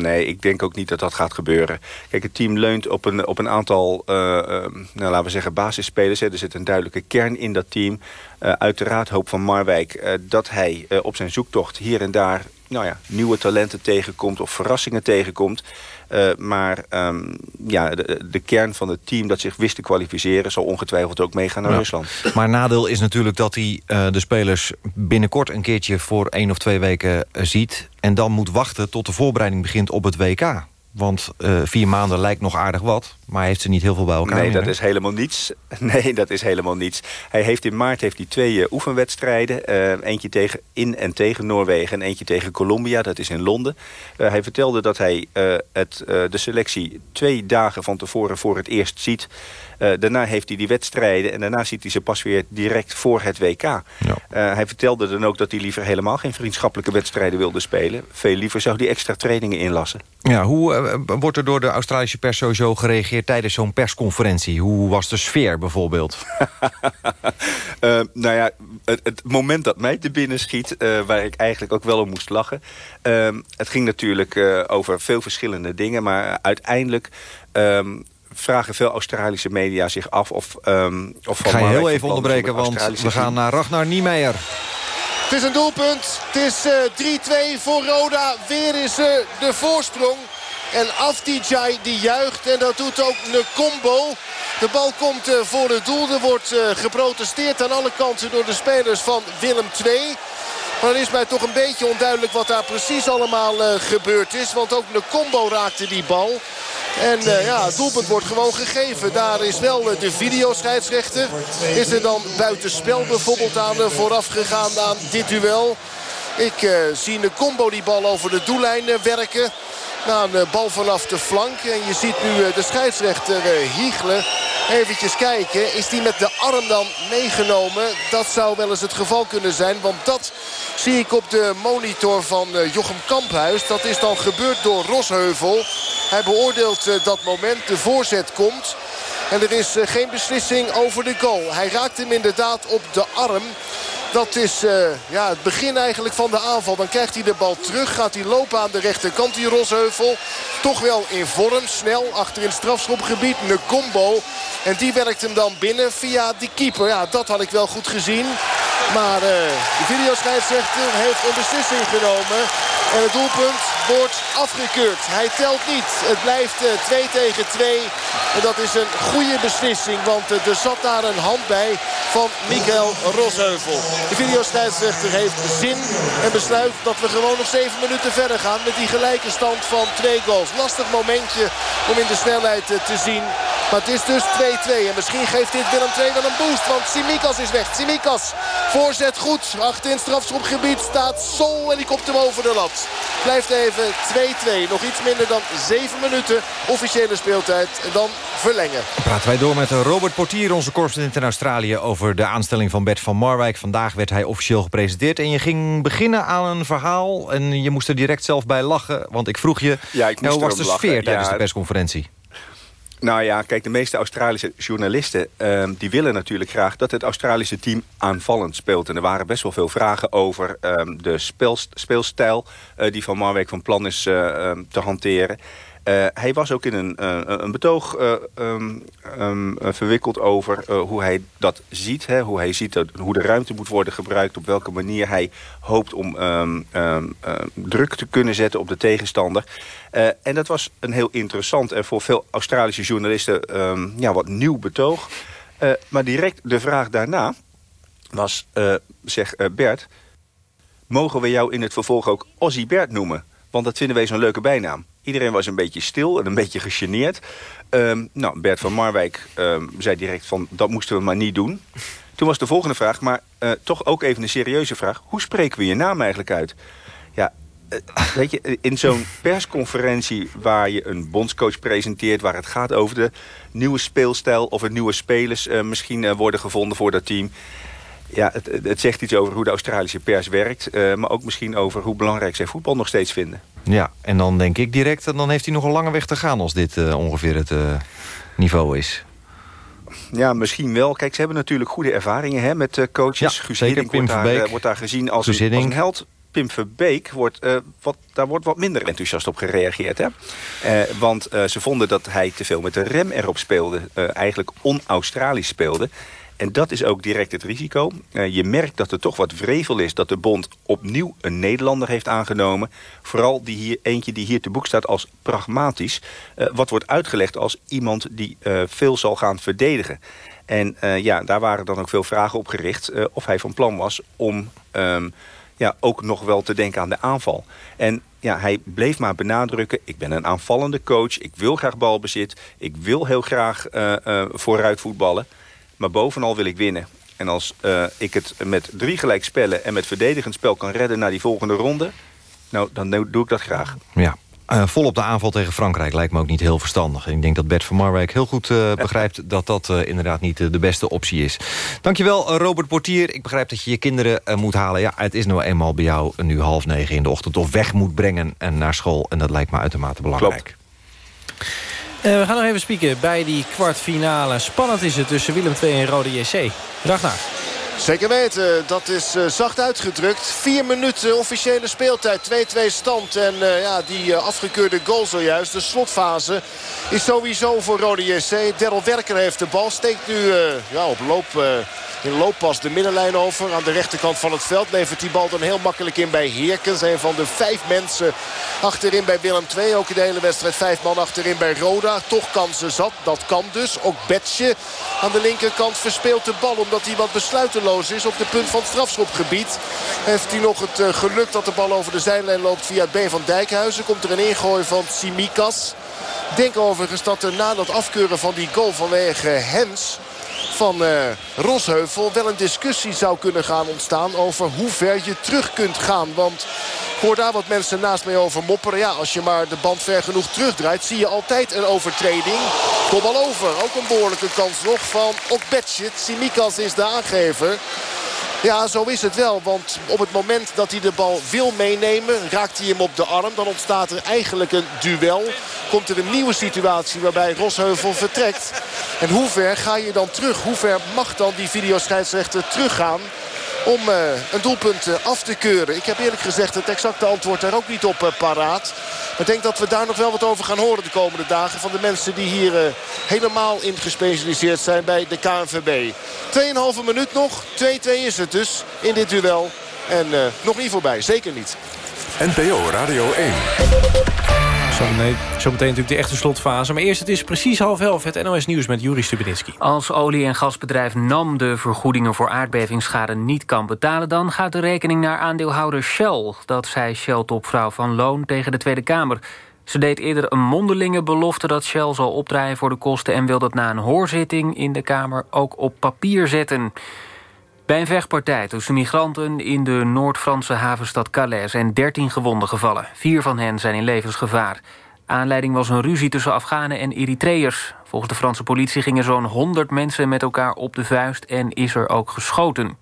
Nee, ik denk ook niet dat dat gaat gebeuren. Kijk, het team leunt op een, op een aantal, uh, uh, nou, laten we zeggen, basisspelers. Hè. Er zit een duidelijke kern in dat team. Uh, uiteraard hoop van Marwijk dat hij op zijn zoektocht hier en daar nou ja, nieuwe talenten tegenkomt of verrassingen tegenkomt. Uh, maar um, ja, de, de, kern van het team dat zich wist te kwalificeren... zal ongetwijfeld ook meegaan naar ja. Rusland. Maar nadeel is natuurlijk dat hij uh, de spelers binnenkort een keertje... voor één of twee weken uh, ziet... en dan moet wachten tot de voorbereiding begint op het WK. Want uh, vier maanden lijkt nog aardig wat. Maar heeft ze niet heel veel bij elkaar? Nee, dat is helemaal niets. Nee, dat is helemaal niets. Hij heeft in maart heeft hij twee uh, oefenwedstrijden. Uh, eentje tegen in en tegen Noorwegen en eentje tegen Colombia. Dat is in Londen. hij vertelde dat hij het, de selectie twee dagen van tevoren voor het eerst ziet. Daarna heeft hij die wedstrijden en daarna ziet hij ze pas weer direct voor het WK. Ja. hij vertelde dan ook dat hij liever helemaal geen vriendschappelijke wedstrijden wilde spelen. Veel liever zou hij extra trainingen inlassen. Ja, hoe wordt er door de Australische pers sowieso gereageerd tijdens zo'n persconferentie? Hoe was de sfeer bijvoorbeeld? nou ja, het, het, moment dat mij te binnen schiet... Waar ik eigenlijk ook wel om moest lachen... Uh, het ging natuurlijk over veel verschillende dingen... maar uiteindelijk... Um, vragen veel Australische media zich af of... Um, of van ik ga je heel even onderbreken, want we gaan naar Ragnar Niemeyer. Het is een doelpunt. Het is 3-2 voor Roda. Weer is de voorsprong. En Afdijay die juicht. En dat doet ook Combo. De bal komt voor het doel. Er wordt geprotesteerd aan alle kanten door de spelers van Willem II. Maar dan is mij toch een beetje onduidelijk wat daar precies allemaal gebeurd is. Want ook Combo raakte die bal. En uh, ja, het doelpunt wordt gewoon gegeven. Daar is wel uh, de videoscheidsrechter. Is er dan buitenspel bijvoorbeeld aan uh, vooraf gegaan aan dit duel. Ik zie een combo die bal over de doellijn werken. Na een bal vanaf de flank. En je ziet nu de scheidsrechter hiegelen. Eventjes kijken. Is die met de arm dan meegenomen? Dat zou wel eens het geval kunnen zijn. Want dat zie ik op de monitor van Jochem Kamphuis. Dat is dan gebeurd door Rosheuvel. Hij beoordeelt eh, dat moment. De voorzet komt. En er is eh, geen beslissing over de goal. Hij raakt hem inderdaad op de arm. Dat is uh, ja, het begin eigenlijk van de aanval. Dan krijgt hij de bal terug. Gaat hij lopen aan de rechterkant, die Rosheuvel. Toch wel in vorm. Snel achter in strafschopgebied. Een combo. En die werkt hem dan binnen via die keeper. Ja, dat had ik wel goed gezien. Maar uh, de videoscheidsrechter heeft een beslissing genomen. En het doelpunt wordt afgekeurd. Hij telt niet. Het blijft 2 uh, tegen 2. En dat is een goede beslissing. Want uh, er zat daar een hand bij van Mikael Rosheuvel. De videoscheidsrechter heeft zin en besluit dat we gewoon nog 7 minuten verder gaan. Met die gelijke stand van twee goals. Lastig momentje om in de snelheid te zien. Maar het is dus 2-2. En misschien geeft dit Willem II wel een boost. Want Simikas is weg. Simikas voorzet goed. Achter in het strafschopgebied staat Sol. En die kopt hem over de lat. Blijft even 2-2. Nog iets minder dan 7 minuten officiële speeltijd. En dan verlengen. Praten wij door met Robert Portier, onze correspondent in Australië... over de aanstelling van Bert van Marwijk. Vandaag werd hij officieel gepresenteerd. En je ging beginnen aan een verhaal. En je moest er direct zelf bij lachen. Want ik vroeg je, ja, ik hoe was de sfeer tijdens de persconferentie? Nou ja, kijk, de meeste Australische journalisten... Uh, die willen natuurlijk graag dat het Australische team aanvallend speelt. En er waren best wel veel vragen over um, de speelstijl... Uh, die Van Marwijk van plan is uh, te hanteren. Uh, hij was ook in een, uh, een betoog uh, um, um, verwikkeld over hoe hij dat ziet. Hè? Hoe hij ziet hoe de ruimte moet worden gebruikt. Op welke manier hij hoopt om um, druk te kunnen zetten op de tegenstander. en dat was een heel interessant en voor veel Australische journalisten ja, wat nieuw betoog. maar direct de vraag daarna was, zeg Bert... mogen we jou in het vervolg ook Ozzy Bert noemen? Want dat vinden wij zo'n leuke bijnaam. Iedereen was een beetje stil en een beetje gegeneerd. Um, nou, Bert van Marwijk um, zei direct van dat moesten we maar niet doen. Toen was de volgende vraag, maar uh, toch ook even een serieuze vraag. Hoe spreken we je naam eigenlijk uit? Ja, uh, weet je, in zo'n persconferentie waar je een bondscoach presenteert... waar het gaat over de nieuwe speelstijl of er nieuwe spelers uh, misschien worden gevonden voor dat team ja, het, het, zegt iets over hoe de Australische pers werkt. Maar ook misschien over hoe belangrijk zij voetbal nog steeds vinden. Ja, en dan denk ik direct... dan heeft hij nog een lange weg te gaan als dit uh, ongeveer het uh, niveau is. Ja, misschien wel. Kijk, ze hebben natuurlijk goede ervaringen hè, met coaches. Ja, Guus zeker, wordt daar, wordt daar gezien als, een, als een held. Pim Verbeek, wordt, uh, wat, daar wordt wat minder enthousiast op gereageerd. Hè? Uh, want uh, ze vonden dat hij te veel met de rem erop speelde. eigenlijk on-Australisch speelde. En dat is ook direct het risico. Uh, je merkt dat er toch wat vrevel is dat de bond opnieuw een Nederlander heeft aangenomen. Vooral die hier, eentje die hier te boek staat als pragmatisch. Uh, wat wordt uitgelegd als iemand die uh, veel zal gaan verdedigen. En ja, daar waren dan ook veel vragen op gericht of hij van plan was om um, ja, ook nog wel te denken aan de aanval. En ja, hij bleef maar benadrukken, ik ben een aanvallende coach, ik wil graag balbezit, ik wil heel graag vooruit voetballen. Maar bovenal wil ik winnen. En als uh, ik het met drie gelijk spellen en met verdedigend spel kan redden naar die volgende ronde... nou, dan doe ik dat graag. Ja. Uh, vol op de aanval tegen Frankrijk lijkt me ook niet heel verstandig. Ik denk dat Bert van Marwijk heel goed uh, begrijpt... dat dat uh, inderdaad niet de beste optie is. Dankjewel, Robert Portier. Ik begrijp dat je je kinderen moet halen. Ja, het is nou eenmaal bij jou nu half negen in de ochtend... of weg moet brengen en naar school. En dat lijkt me uitermate belangrijk. Klopt. Uh, we gaan nog even spieken bij die kwartfinale. Spannend is het tussen Willem II en Rode JC. Ragnar. Zeker weten, dat is uh, zacht uitgedrukt. Vier minuten officiële speeltijd, 2-2 stand. En uh, ja, die uh, afgekeurde goal zojuist, de slotfase, is sowieso voor Rode JC. Daryl Werker heeft de bal, steekt nu ja, op loop in looppas de middenlijn over. Aan de rechterkant van het veld levert die bal dan heel makkelijk in bij Heerkens. Een van de vijf mensen achterin bij Willem II. Ook in de hele wedstrijd vijf man achterin bij Roda. Toch kansen zat, dat kan dus. Ook Betje aan de linkerkant verspeelt de bal omdat hij wat is op de punt van het strafschopgebied. Heeft hij nog het uh, geluk dat de bal over de zijlijn loopt via het been van Dijkhuizen. Komt er een ingooi van Simikas. Denk overigens dat er na dat afkeuren van die goal vanwege Hens van uh, Rosheuvel wel een discussie zou kunnen gaan ontstaan over hoe ver je terug kunt gaan. Want ik hoor daar wat mensen naast mij over mopperen. Ja, als je maar de band ver genoeg terugdraait zie je altijd een overtreding. Kom al over. Ook een behoorlijke kans nog van Okbetjit. Simikas is de aangever. Ja, zo is het wel. Want op het moment dat hij de bal wil meenemen... raakt hij hem op de arm. Dan ontstaat er eigenlijk een duel. Komt er een nieuwe situatie waarbij Rosheuvel vertrekt. En hoe ver ga je dan terug? Hoe ver mag dan die videoscheidsrechter teruggaan? Om uh, een doelpunt uh, af te keuren. Ik heb eerlijk gezegd het exacte antwoord daar ook niet op uh, paraat. Maar ik denk dat we daar nog wel wat over gaan horen de komende dagen. Van de mensen die hier helemaal in gespecialiseerd zijn bij de KNVB. 2,5 minuut nog. 2-2 is het dus in dit duel. En nog niet voorbij. Zeker niet. NPO Radio 1. Zometeen, zometeen natuurlijk de echte slotfase. Maar eerst, het is precies half elf. Het NOS Nieuws met Juri Stubenitski. Als olie- en gasbedrijf NAM de vergoedingen voor aardbevingsschade niet kan betalen... dan gaat de rekening naar aandeelhouder Shell. Dat zei Shell-topvrouw Van Loon tegen de Tweede Kamer. Ze deed eerder een mondelinge belofte dat Shell zal opdraaien voor de kosten... en wil dat na een hoorzitting in de Kamer ook op papier zetten. Bij een vechtpartij tussen migranten in de Noord-Franse havenstad Calais... zijn 13 gewonden gevallen. Vier van hen zijn in levensgevaar. Aanleiding was een ruzie tussen Afghanen en Eritreërs. Volgens de Franse politie gingen zo'n 100 mensen met elkaar op de vuist... en is er ook geschoten.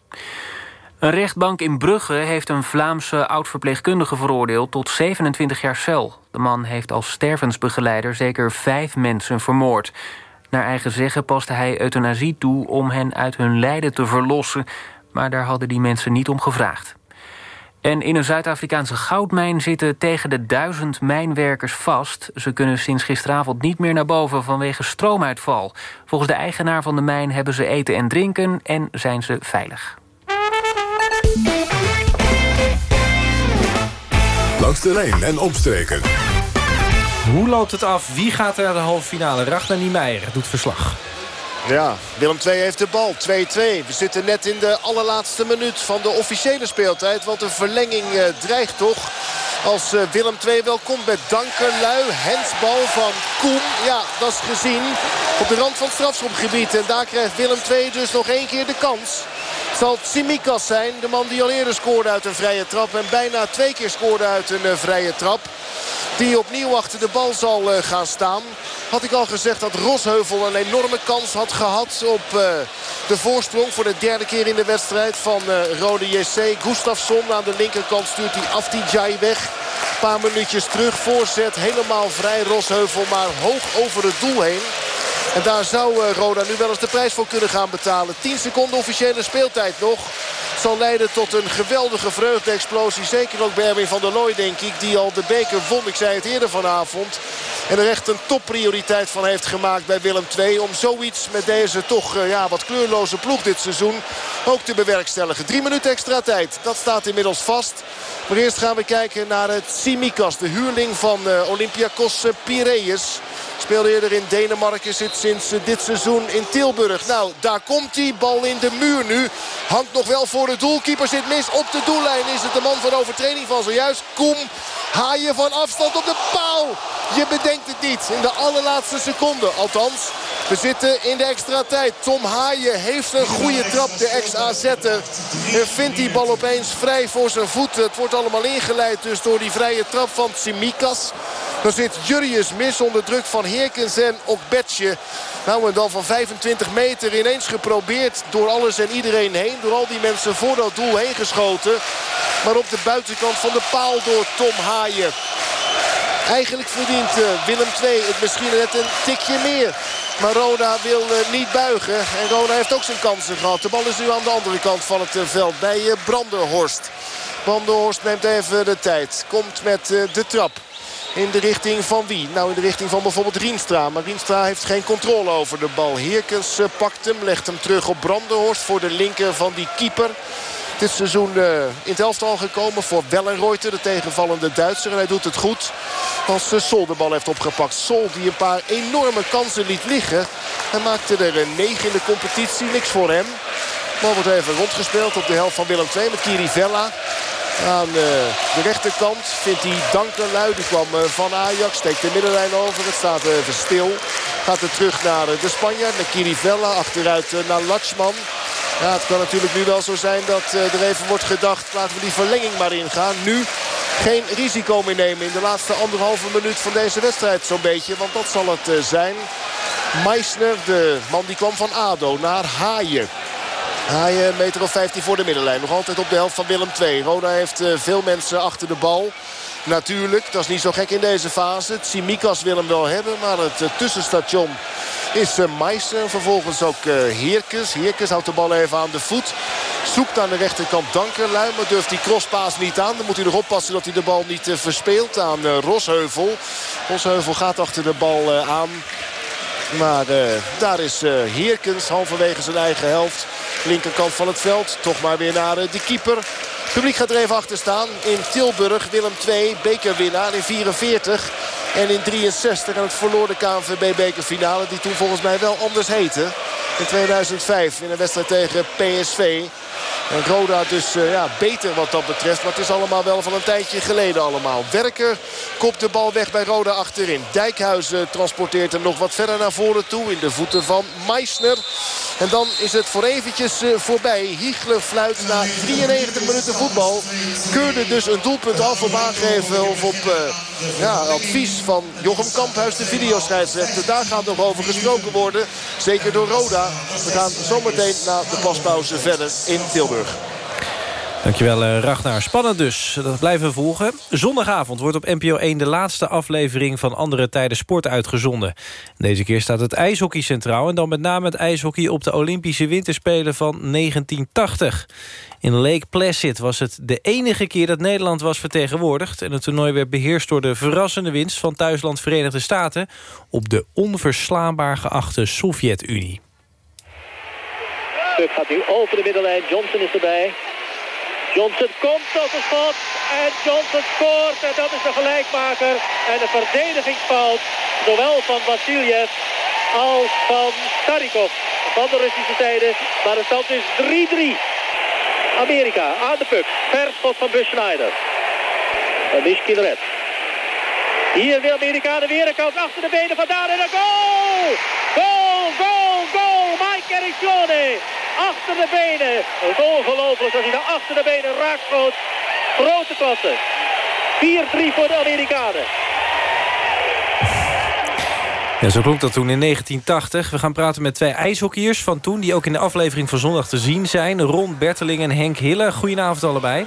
Een rechtbank in Brugge heeft een Vlaamse oud-verpleegkundige veroordeeld... tot 27 jaar cel. De man heeft als stervensbegeleider zeker vijf mensen vermoord. Naar eigen zeggen paste hij euthanasie toe om hen uit hun lijden te verlossen... maar daar hadden die mensen niet om gevraagd. En in een Zuid-Afrikaanse goudmijn zitten tegen de duizend mijnwerkers vast. Ze kunnen sinds gisteravond niet meer naar boven vanwege stroomuitval. Volgens de eigenaar van de mijn hebben ze eten en drinken en zijn ze veilig. Langs de lijn en omstreken. Hoe loopt het af? Wie gaat er naar de halve finale? Ragnar Niemeyer doet verslag. Ja, Willem II heeft de bal. 2-2. We zitten net in de allerlaatste minuut van de officiële speeltijd. Want de verlenging uh, dreigt toch. Als uh, Willem II wel komt met Dankerlui. Hensbal van Koen. Ja, dat is gezien op de rand van het strafschopgebied. En daar krijgt Willem II dus nog één keer de kans. Zal Tsimikas zijn, de man die al eerder scoorde uit een vrije trap. En bijna twee keer scoorde uit een uh, vrije trap. Die opnieuw achter de bal zal uh, gaan staan. Had ik al gezegd dat Rosheuvel een enorme kans had gehad op uh, de voorsprong. Voor de derde keer in de wedstrijd van Rode JC. Gustafsson aan de linkerkant stuurt hij Aftijai weg. Een paar minuutjes terug. Voorzet helemaal vrij. Rosheuvel maar hoog over het doel heen. En daar zou uh, Roda nu wel eens de prijs voor kunnen gaan betalen. 10 seconden officiële speeltijd nog. Zal leiden tot een geweldige vreugde-explosie. Zeker ook bij Erwin van der Looy denk ik. Die al de beker won. Ik zei het eerder vanavond. En er echt een topprioriteit van heeft gemaakt bij Willem II. Om zoiets met deze toch uh, ja, wat kleurloze ploeg dit seizoen ook te bewerkstelligen. Drie minuten extra tijd. Dat staat inmiddels vast. Maar eerst gaan we kijken naar het Simikas. De huurling van uh, Olympiakos Piraeus. Speelde eerder in Denemarken, zit sinds dit seizoen in Tilburg. Nou, daar komt hij. Bal in de muur nu. Hangt nog wel voor de doelkeeper. Zit mis op de doellijn. Is het de man van overtreding van zojuist. Koem haaien van afstand op de paal. Je bedenkt het niet. In de allerlaatste seconde. Althans, we zitten in de extra tijd. Tom Haaien heeft een goede trap, de ex-AZ'er. En vindt die bal opeens vrij voor zijn voeten. Het wordt allemaal ingeleid dus door die vrije trap van Tsimikas. Dan zit Jurrius mis onder druk van Heerkens en Okbetje. Nou en dan van 25 meter ineens geprobeerd door alles en iedereen heen. Door al die mensen voor dat doel heen geschoten. Maar op de buitenkant van de paal door Tom Haaien. Eigenlijk verdient uh, Willem II het misschien net een tikje meer. Maar Roda wil uh, niet buigen. En Roda heeft ook zijn kansen gehad. De bal is nu aan de andere kant van het uh, veld bij Brandenhorst. Brandenhorst neemt even de tijd. Komt met de trap. In de richting van wie? Nou in de richting van bijvoorbeeld Rienstra. Maar Rienstra heeft geen controle over de bal. Heerkens pakt hem, legt hem terug op Brandenhorst voor de linker van die keeper dit seizoen uh, in het elftal gekomen voor Wellenreuter, de tegenvallende Duitser. En hij doet het goed als uh, Sol de bal heeft opgepakt. Sol die een paar enorme kansen liet liggen. Hij maakte er een 9 in de competitie, niks voor hem. De bal wordt even rondgespeeld op de helft van Willem II met Kirivella. Aan uh, de rechterkant vindt hij Dankerlui. Die kwam van Ajax. Steekt de middenlijn over. Het staat even stil. Gaat er terug naar de Spanjaard. Naar Kirivella. Achteruit naar Latschman. Ja, het kan natuurlijk nu wel zo zijn dat er even wordt gedacht... laten we die verlenging maar ingaan. Nu geen risico meer nemen in de laatste anderhalve minuut van deze wedstrijd zo'n beetje. Want dat zal het zijn. Meissner, de man die kwam van ADO naar Haaien. Haaien, een meter of 15 voor de middenlijn. Nog altijd op de helft van Willem II. Roda heeft uh, veel mensen achter de bal. Natuurlijk, dat is niet zo gek in deze fase. Tsimikas wil hem wel hebben, maar het tussenstation is Meister. Vervolgens ook Heerkes. Heerkes houdt de bal even aan de voet. Zoekt aan de rechterkant Dankerlui. Maar durft die crosspaas niet aan. Dan moet hij nog oppassen dat hij de bal niet verspeelt aan Rosheuvel. Rosheuvel gaat achter de bal aan. Maar daar is Heerkens halverwege zijn eigen helft. Linkerkant van het veld. Toch maar weer naar de keeper. Het publiek gaat er even achter staan. In Tilburg, Willem II, bekerwinnaar in 44. En in 63 aan het verloor de KNVB bekerfinale. Die toen volgens mij wel anders heette. In 2005 in een wedstrijd tegen PSV. En Roda dus uh, ja, beter wat dat betreft. Maar het is allemaal wel van een tijdje geleden allemaal. Werker kopt de bal weg bij Roda achterin. Dijkhuizen transporteert hem nog wat verder naar voren toe. In de voeten van Meissner. En dan is het voor eventjes uh, voorbij. Hiegler fluit na 93 minuten voetbal. Keurde dus een doelpunt af op aangeven of op uh, ja, advies van Jochem Kamphuis, de videoscheidsrechter. Daar gaat nog over gesproken worden. Zeker door Roda. We gaan zometeen na de paspauze verder in Tilburg. Dankjewel Ragnar. Spannend dus. Dat blijven we volgen. Zondagavond wordt op NPO 1 de laatste aflevering van Andere Tijden Sport uitgezonden. Deze keer staat het ijshockey centraal... en dan met name het ijshockey op de Olympische Winterspelen van 1980. In Lake Placid was het de enige keer dat Nederland was vertegenwoordigd... en het toernooi werd beheerst door de verrassende winst van thuisland Verenigde Staten... op de onverslaanbaar geachte Sovjet-Unie. Gaat nu over de middenlijn. Johnson is erbij. Johnson komt tot de schot. En Johnson scoort. En dat is de gelijkmaker. En de verdedigingsfout. Zowel van Vasiljev als van Starikov. Van de Russische zijde. Maar de stand is 3-3. Amerika aan de puck. Verschot van Bush Schneider. En Mishkin red. Hier wil Amerika de weer een achter de benen vandaan. En een goal! Goal, goal, goal! Mike Ericcione! Achter de benen. Ongelooflijk als hij naar achter de benen raakschoot. Grote klasse. 4-3 voor de Amerikanen. Ja, zo klonk dat toen in 1980. We gaan praten met twee ijshockeyers van toen... die ook in de aflevering van zondag te zien zijn. Ron Berteling en Henk Hille. Goedenavond allebei.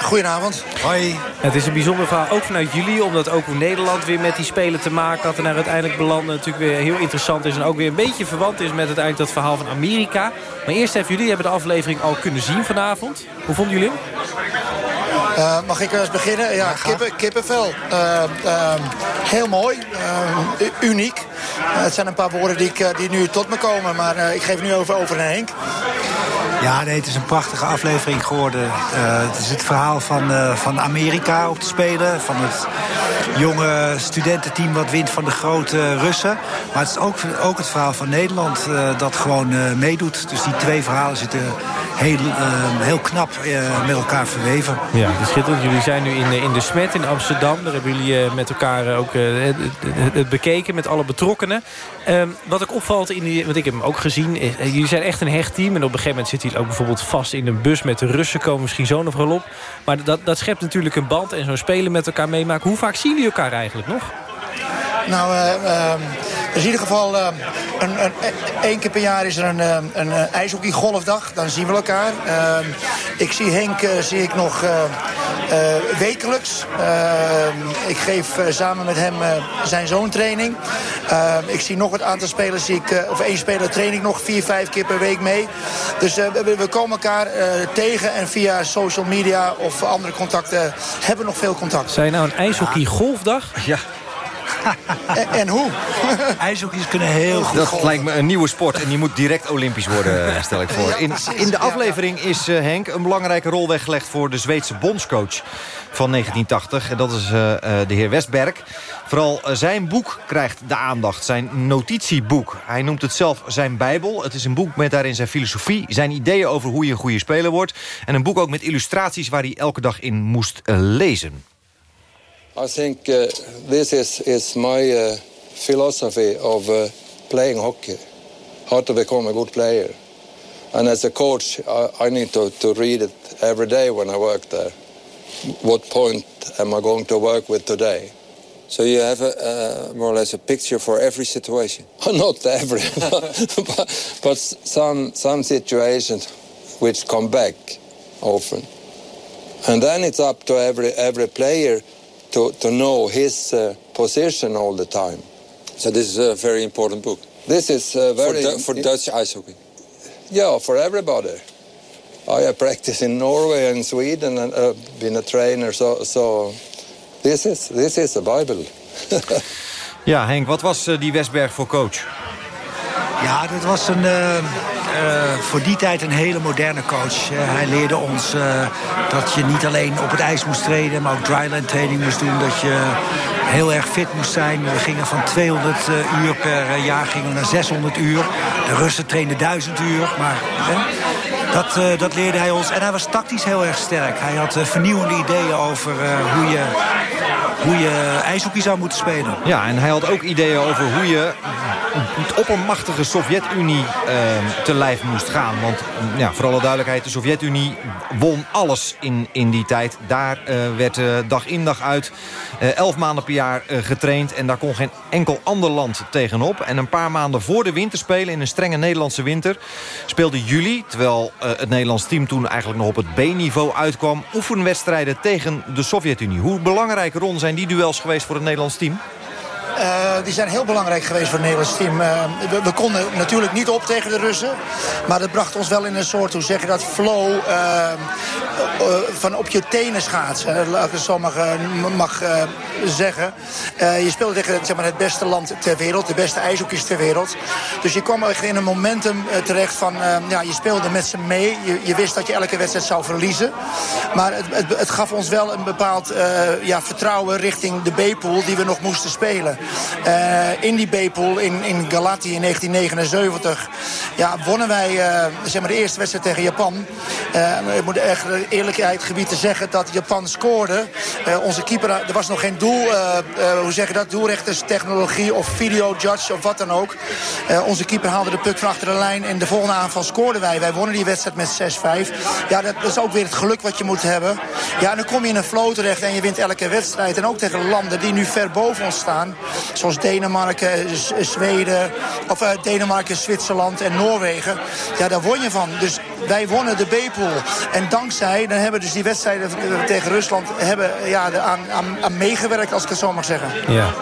Goedenavond. Hoi. Het is een bijzonder verhaal ook vanuit jullie... omdat ook Nederland weer met die Spelen te maken had... en daar uiteindelijk belanden natuurlijk weer heel interessant is... en ook weer een beetje verwant is met uiteindelijk dat verhaal van Amerika. Maar eerst even jullie hebben de aflevering al kunnen zien vanavond. Hoe vonden jullie hem? Uh, mag ik eens beginnen? Ja, kippen, kippenvel. Uh, uh, heel mooi. uniek. het zijn een paar woorden die, ik, die nu tot me komen. Maar ik geef nu over, over naar Henk. Ja, nee, het is een prachtige aflevering geworden. het is het verhaal van, van Amerika op te spelen. Van het jonge studententeam wat wint van de grote Russen. Maar het is ook, ook het verhaal van Nederland dat gewoon meedoet. Dus die twee verhalen zitten heel, heel knap met elkaar verweven. Ja, schitterend. Jullie zijn nu in, in de Smet in Amsterdam. Daar hebben jullie met elkaar ook het, bekeken met alle betrokkenen. Um, wat ik opvalt, in die, want ik heb hem ook gezien... Is, jullie zijn echt een hecht team. En op een gegeven moment zit hij ook bijvoorbeeld vast in een bus met de Russen. Komen misschien zo nog wel op. Maar dat, dat schept natuurlijk een band en zo'n spelen met elkaar meemaken. Hoe vaak zien jullie elkaar eigenlijk nog? Nou, uh, uh, in ieder geval uh, een, een, één keer per jaar is er een, een, een ijshockeygolfdag. Dan zien we elkaar. ik zie Henk zie ik nog wekelijks. ik geef samen met hem zijn zoon training. ik zie nog het aantal spelers, zie ik, of één speler train ik nog vier, vijf keer per week mee. Dus we, we, komen elkaar tegen en via social media of andere contacten hebben we nog veel contact. Zijn nou een ijshockey golfdag? Ja. en, en, hoe? IJshockey's kunnen heel goed Dat lijkt me een nieuwe sport en die moet direct olympisch worden, stel ik voor. In, in de aflevering is uh, Henk een belangrijke rol weggelegd... voor de Zweedse bondscoach van 1980. En dat is uh, uh, de heer Westberg. Vooral zijn boek krijgt de aandacht, zijn notitieboek. Hij noemt het zelf zijn bijbel. Het is een boek met daarin zijn filosofie, zijn ideeën over hoe je een goede speler wordt. En een boek ook met illustraties waar hij elke dag in moest lezen. I think uh, this is, is my uh, philosophy of uh, playing hockey, how to become a good player. And as a coach, I, I need to, to read it every day when I work there. What point am I going to work with today? So you have a, uh, more or less a picture for every situation? Not every, but, but some, some situations which come back often. And then it's up to every, every player to, to know his uh, position all the time. So this is a very important book. This is uh, very... For, for Dutch ice hockey? Yeah, for everybody. I have practiced in Norway and Sweden and uh, been a trainer, so, so this, is, this is the Bible. ja, Henk, wat was uh, die Westberg voor coach? Ja, dat was een, uh, uh, voor die tijd een hele moderne coach. Uh, hij leerde ons dat je niet alleen op het ijs moest trainen... maar ook dryland training moest doen. Dat je heel erg fit moest zijn. We gingen van 200 uur per jaar gingen naar 600 uur. De Russen trainden 1000 uur. Maar dat, dat leerde hij ons. En hij was tactisch heel erg sterk. Hij had vernieuwende ideeën over hoe je hoe je ijshockey zou moeten spelen. Ja, en hij had ook ideeën over hoe je op een machtige Sovjet-Unie uh, te lijf moest gaan. Want ja, voor alle duidelijkheid, de Sovjet-Unie won alles in, in die tijd. Daar uh, werd uh, dag in dag uit elf maanden per jaar getraind. En daar kon geen enkel ander land tegenop. En een paar maanden voor de winterspelen, in een strenge Nederlandse winter... speelde juli, terwijl het Nederlands team toen eigenlijk nog op het B-niveau uitkwam... oefenwedstrijden tegen de Sovjet-Unie. Hoe belangrijk rol zijn die duels geweest voor het Nederlands team? Uh, die zijn heel belangrijk geweest voor het Nederlands team. Uh, we, konden natuurlijk niet op tegen de Russen. Maar dat bracht ons wel in een soort, hoe zeg je dat, flow uh, van op je tenen schaatsen. Laat ik het zo mag, zeggen. je speelde tegen zeg maar, het beste land ter wereld, de beste ijshoekjes ter wereld. Dus je kwam echt in een momentum terecht van, ja, je speelde met ze mee. Je, je, wist dat je elke wedstrijd zou verliezen. Maar het, het, het gaf ons wel een bepaald ja, vertrouwen richting de B-pool die we nog moesten spelen. Uh, in die B-pool in, in Galati in 1979 ja, wonnen wij uh, zeg maar de eerste wedstrijd tegen Japan. Uh, ik moet echt eerlijkheid gebied te zeggen dat Japan scoorde. onze keeper, er was nog geen doel, hoe zeg je dat, doelrechterstechnologie of video judge of wat dan ook. onze keeper haalde de puck van achter de lijn en de volgende aanval scoorden wij. Wij wonnen die wedstrijd met 6-5. Ja, dat is ook weer het geluk wat je moet hebben. Ja, en dan kom je in een flow terecht en je wint elke wedstrijd. En ook tegen landen die nu ver boven ons staan. Zoals Denemarken, Zweden, of uh, Denemarken, Zwitserland en Noorwegen. Ja, daar won je van. Dus wij wonnen de B-pool. En dankzij, dan hebben dus die wedstrijden tegen Rusland hebben, ja, aan, aan, aan meegewerkt, als ik het zo mag zeggen. Ja,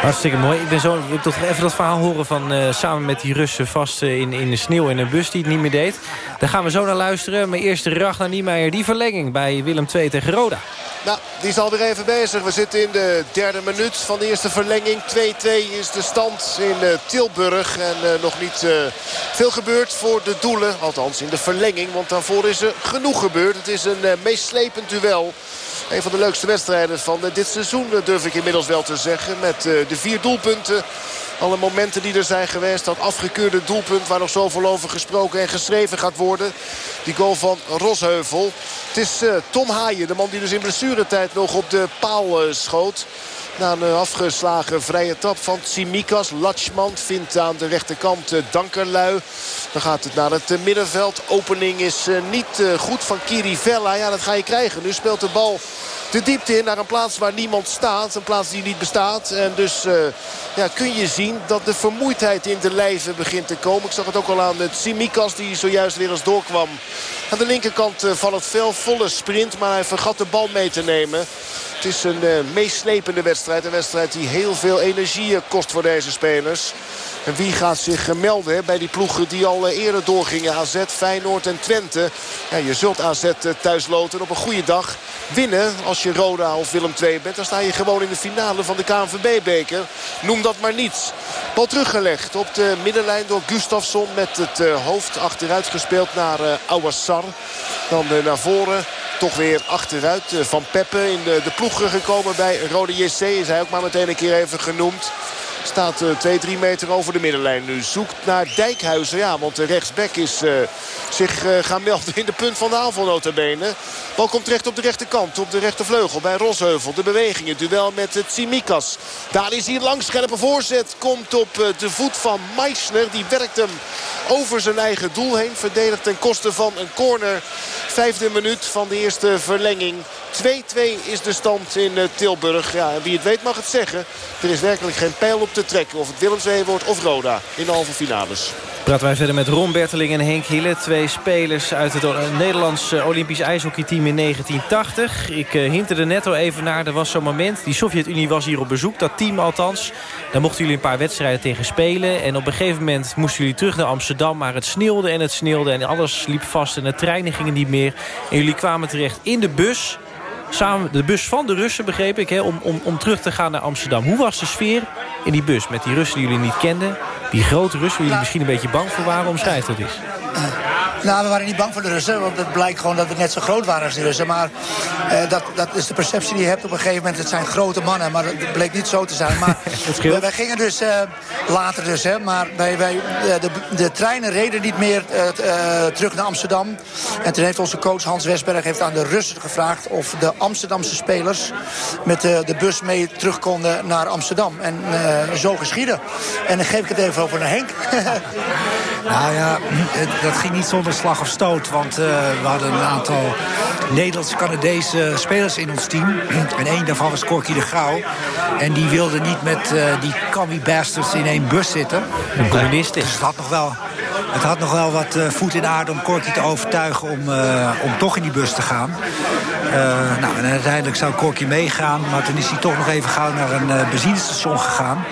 hartstikke mooi. Ik ben zo, ik wil toch even dat verhaal horen van uh, samen met die Russen vast uh, in, in de sneeuw in een bus die het niet meer deed. Daar gaan we zo naar luisteren. Maar eerst Ragnar Niemeyer, die verlenging bij Willem II tegen Roda. Nou, die is alweer even bezig. We zitten in de derde minuut van de eerste verlenging. 2-2 is de stand in uh, Tilburg. En uh, nog niet uh, veel gebeurd voor de doelen. Althans in de verlenging. Want daarvoor is er genoeg gebeurd. Het is een meeslepend duel. Een van de leukste wedstrijden van dit seizoen durf ik inmiddels wel te zeggen. Met de vier doelpunten. Alle momenten die er zijn geweest. Dat afgekeurde doelpunt waar nog zoveel over gesproken en geschreven gaat worden. Die goal van Rosheuvel. Het is uh, Tom Haaien, de man die dus in blessuretijd nog op de paal uh, schoot. Na een afgeslagen vrije tap van Tsimikas. Latschman vindt aan de rechterkant Dankerlui. Dan gaat het naar het middenveld. Opening is niet goed van Kirivella. Ja, dat ga je krijgen. Nu speelt de bal de diepte in naar een plaats waar niemand staat. Een plaats die niet bestaat. En dus uh, ja, kun je zien dat de vermoeidheid in de lijven begint te komen. Ik zag het ook al aan het Simikas die zojuist weer eens doorkwam. Aan de linkerkant van het veld volle sprint. Maar hij vergat de bal mee te nemen. Het is een uh, meeslepende wedstrijd. Een wedstrijd die heel veel energie kost voor deze spelers. En wie gaat zich melden bij die ploegen die al eerder doorgingen. AZ, Feyenoord en Twente. Ja, je zult AZ thuis loten op een goede dag winnen als je Roda of Willem II bent. Dan sta je gewoon in de finale van de KNVB-beker. Noem dat maar niets. Bal teruggelegd op de middenlijn door Gustafsson met het hoofd achteruit gespeeld naar Awassar. Dan naar voren toch weer achteruit. Van Peppe in de, de ploeg gekomen bij Rode JC. Is hij ook maar meteen een keer even genoemd. Staat 2, 3 meter over de middenlijn nu. Zoekt naar Dijkhuizen. Ja, want de rechtsback is uh, zich uh, gaan melden in de punt van de aanval notabene. Bal komt terecht op de rechterkant. Op de rechtervleugel bij Rosheuvel. De bewegingen. Duel met uh, Tsimikas. Daar is hier langs scherpe voorzet. Komt op de voet van Meissner. Die werkt hem over zijn eigen doel heen. Verdedigt ten koste van een corner. Vijfde minuut van de eerste verlenging. 2-2 is de stand in Tilburg. Ja, en wie het weet mag het zeggen. Er is werkelijk geen pijl op te trekken. Of het Willemswee wordt of Roda in de halve finales. Praten wij verder met Ron Berteling en Henk Hille. Twee spelers uit het Nederlands Olympisch ijshockeyteam in 1980. Ik uh, hinte er net al even naar. Er was zo'n moment. Die Sovjet-Unie was hier op bezoek. Dat team althans. Daar mochten jullie een paar wedstrijden tegen spelen. En op een gegeven moment moesten jullie terug naar Amsterdam. Maar het sneeuwde en het sneeuwde. En alles liep vast. En de treinen gingen niet meer. En jullie kwamen terecht in de bus samen de bus van de Russen, begreep ik, hè, om, om, om terug te gaan naar Amsterdam. Hoe was de sfeer in die bus met die Russen die jullie niet kenden? Die grote Russen waar jullie misschien een beetje bang voor waren? Omschrijf dat eens. Nou, we waren niet bang voor de Russen, want het blijkt gewoon dat we net zo groot waren als de Russen. Maar uh, dat, dat is de perceptie die je hebt op een gegeven moment. Het zijn grote mannen, maar het bleek niet zo te zijn. Maar wij, wij gingen dus uh, later dus, hè, maar wij, wij, de, de treinen reden niet meer terug naar Amsterdam. En toen heeft onze coach Hans Westberg heeft aan de Russen gevraagd of de Amsterdamse spelers met de, de bus mee terug konden naar Amsterdam. En zo geschieden. En dan geef ik het even over naar Henk. nou ja, dat ging niet zonder slag of stoot. Want uh, we hadden een aantal Nederlands-Canadese spelers in ons team. En één daarvan was Corky de Grauw. En die wilde niet met uh, die commie bastards in één bus zitten. Een communist is. Dus had nog wel, het had nog wel wat uh, voet in aarde om Corky te overtuigen om, om toch in die bus te gaan. nou, en uiteindelijk zou Corky meegaan. Maar toen is hij toch nog even gauw naar een benzinestation gegaan.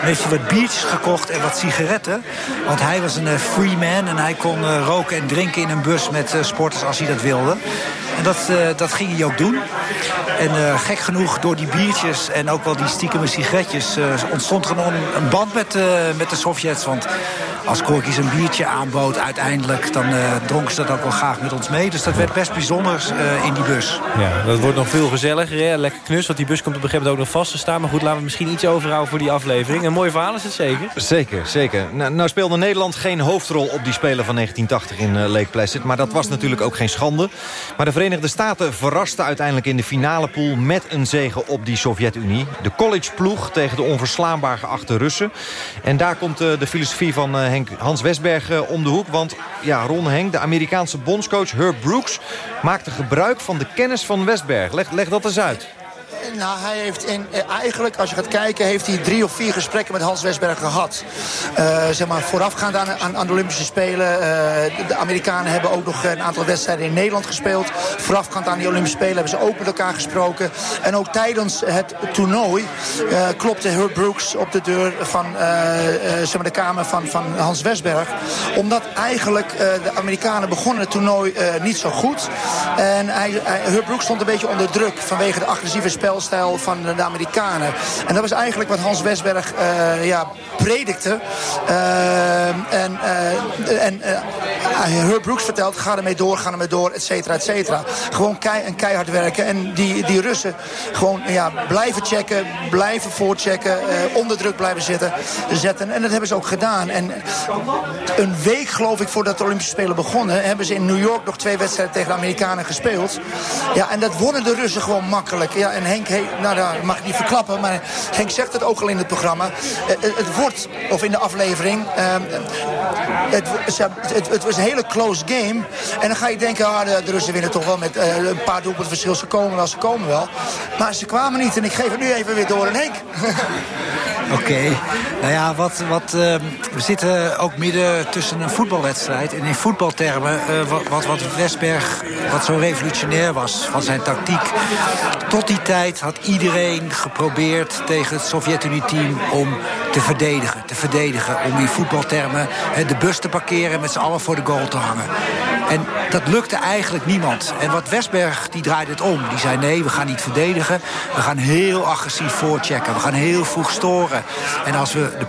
En heeft hij wat biertjes gekocht en wat sigaretten. Want hij was een free man en hij kon roken en drinken in een bus met sporters als hij dat wilde. En dat, dat ging hij ook doen. En gek genoeg, door die biertjes en ook wel die stiekeme sigaretjes... ontstond er een, een band met, met de Sovjets. Want als Corky een biertje aanbood uiteindelijk... dan uh, dronken ze dat ook wel graag met ons mee. Dus dat werd best bijzonder uh, in die bus. Ja, dat wordt nog veel gezelliger. Hè? Lekker knus, want die bus komt op een gegeven moment ook nog vast te staan. Maar goed, laten we misschien iets overhouden voor die aflevering. Een mooi verhaal is het zeker. Zeker, zeker. Nou, nou speelde Nederland geen hoofdrol op die Spelen van 1980 in uh, Lake Placid. Maar dat was natuurlijk ook geen schande. Maar de Verenigde Staten verrasten uiteindelijk in de finale pool... met een zege op die Sovjet-Unie. De collegeploeg tegen de onverslaanbaar geachte Russen. En daar komt de filosofie van Henk, Hans Westberg om de hoek. Want ja, Ron Henk, de Amerikaanse bondscoach Herb Brooks... maakte gebruik van de kennis van Westberg. Leg, leg dat eens uit. Nou, hij heeft in, eigenlijk, als je gaat kijken... heeft hij drie of vier gesprekken met Hans Westberg gehad. Uh, zeg maar, voorafgaand aan, aan, de Olympische Spelen. Uh, de, Amerikanen hebben ook nog een aantal wedstrijden in Nederland gespeeld. Voorafgaand aan die Olympische Spelen hebben ze ook met elkaar gesproken. En ook tijdens het toernooi klopte Herb Brooks op de deur van zeg maar de kamer van, van Hans Westberg. Omdat eigenlijk de Amerikanen begonnen het toernooi niet zo goed. En hij, Brooks stond een beetje onder druk vanwege de agressieve spel spelstijl van de Amerikanen. En dat was eigenlijk wat Hans Westberg uh, ja, predikte. Uh, en uh, en Herb Brooks vertelt, ga ermee door, ga ermee door, et cetera, et cetera. Gewoon en keihard werken. En die, die Russen gewoon ja, blijven checken, blijven voorchecken, onder druk blijven zitten, zetten. En dat hebben ze ook gedaan. En een week, geloof ik, voordat de Olympische Spelen begonnen... hebben ze in New York nog twee wedstrijden tegen de Amerikanen gespeeld. Ja, en dat wonnen de Russen gewoon makkelijk. Ja, en Henk, nou dat mag ik niet verklappen, maar Henk zegt het ook al in het programma. het wordt, of in de aflevering, ehm, het, het, het, was een hele close game. En dan ga je denken, ah, de, Russen winnen toch wel met een paar doelpunten verschil. Ze komen wel, ze komen wel. Maar ze kwamen niet en ik geef het nu even weer door aan Henk. Oké. Nou ja, wat, wat, uh, we zitten ook midden tussen een voetbalwedstrijd. En in voetbaltermen, wat, wat, wat Westberg, wat zo revolutionair was van zijn tactiek. Tot die tijd had iedereen geprobeerd tegen het Sovjet-Unie-team om te verdedigen. Te verdedigen, om in voetbaltermen de bus te parkeren en met z'n allen voor de goal te hangen. En dat lukte eigenlijk niemand. En wat Westberg, die draaide het om. Die zei nee, we gaan niet verdedigen. We gaan heel agressief voorchecken. We gaan heel vroeg storen. En als we de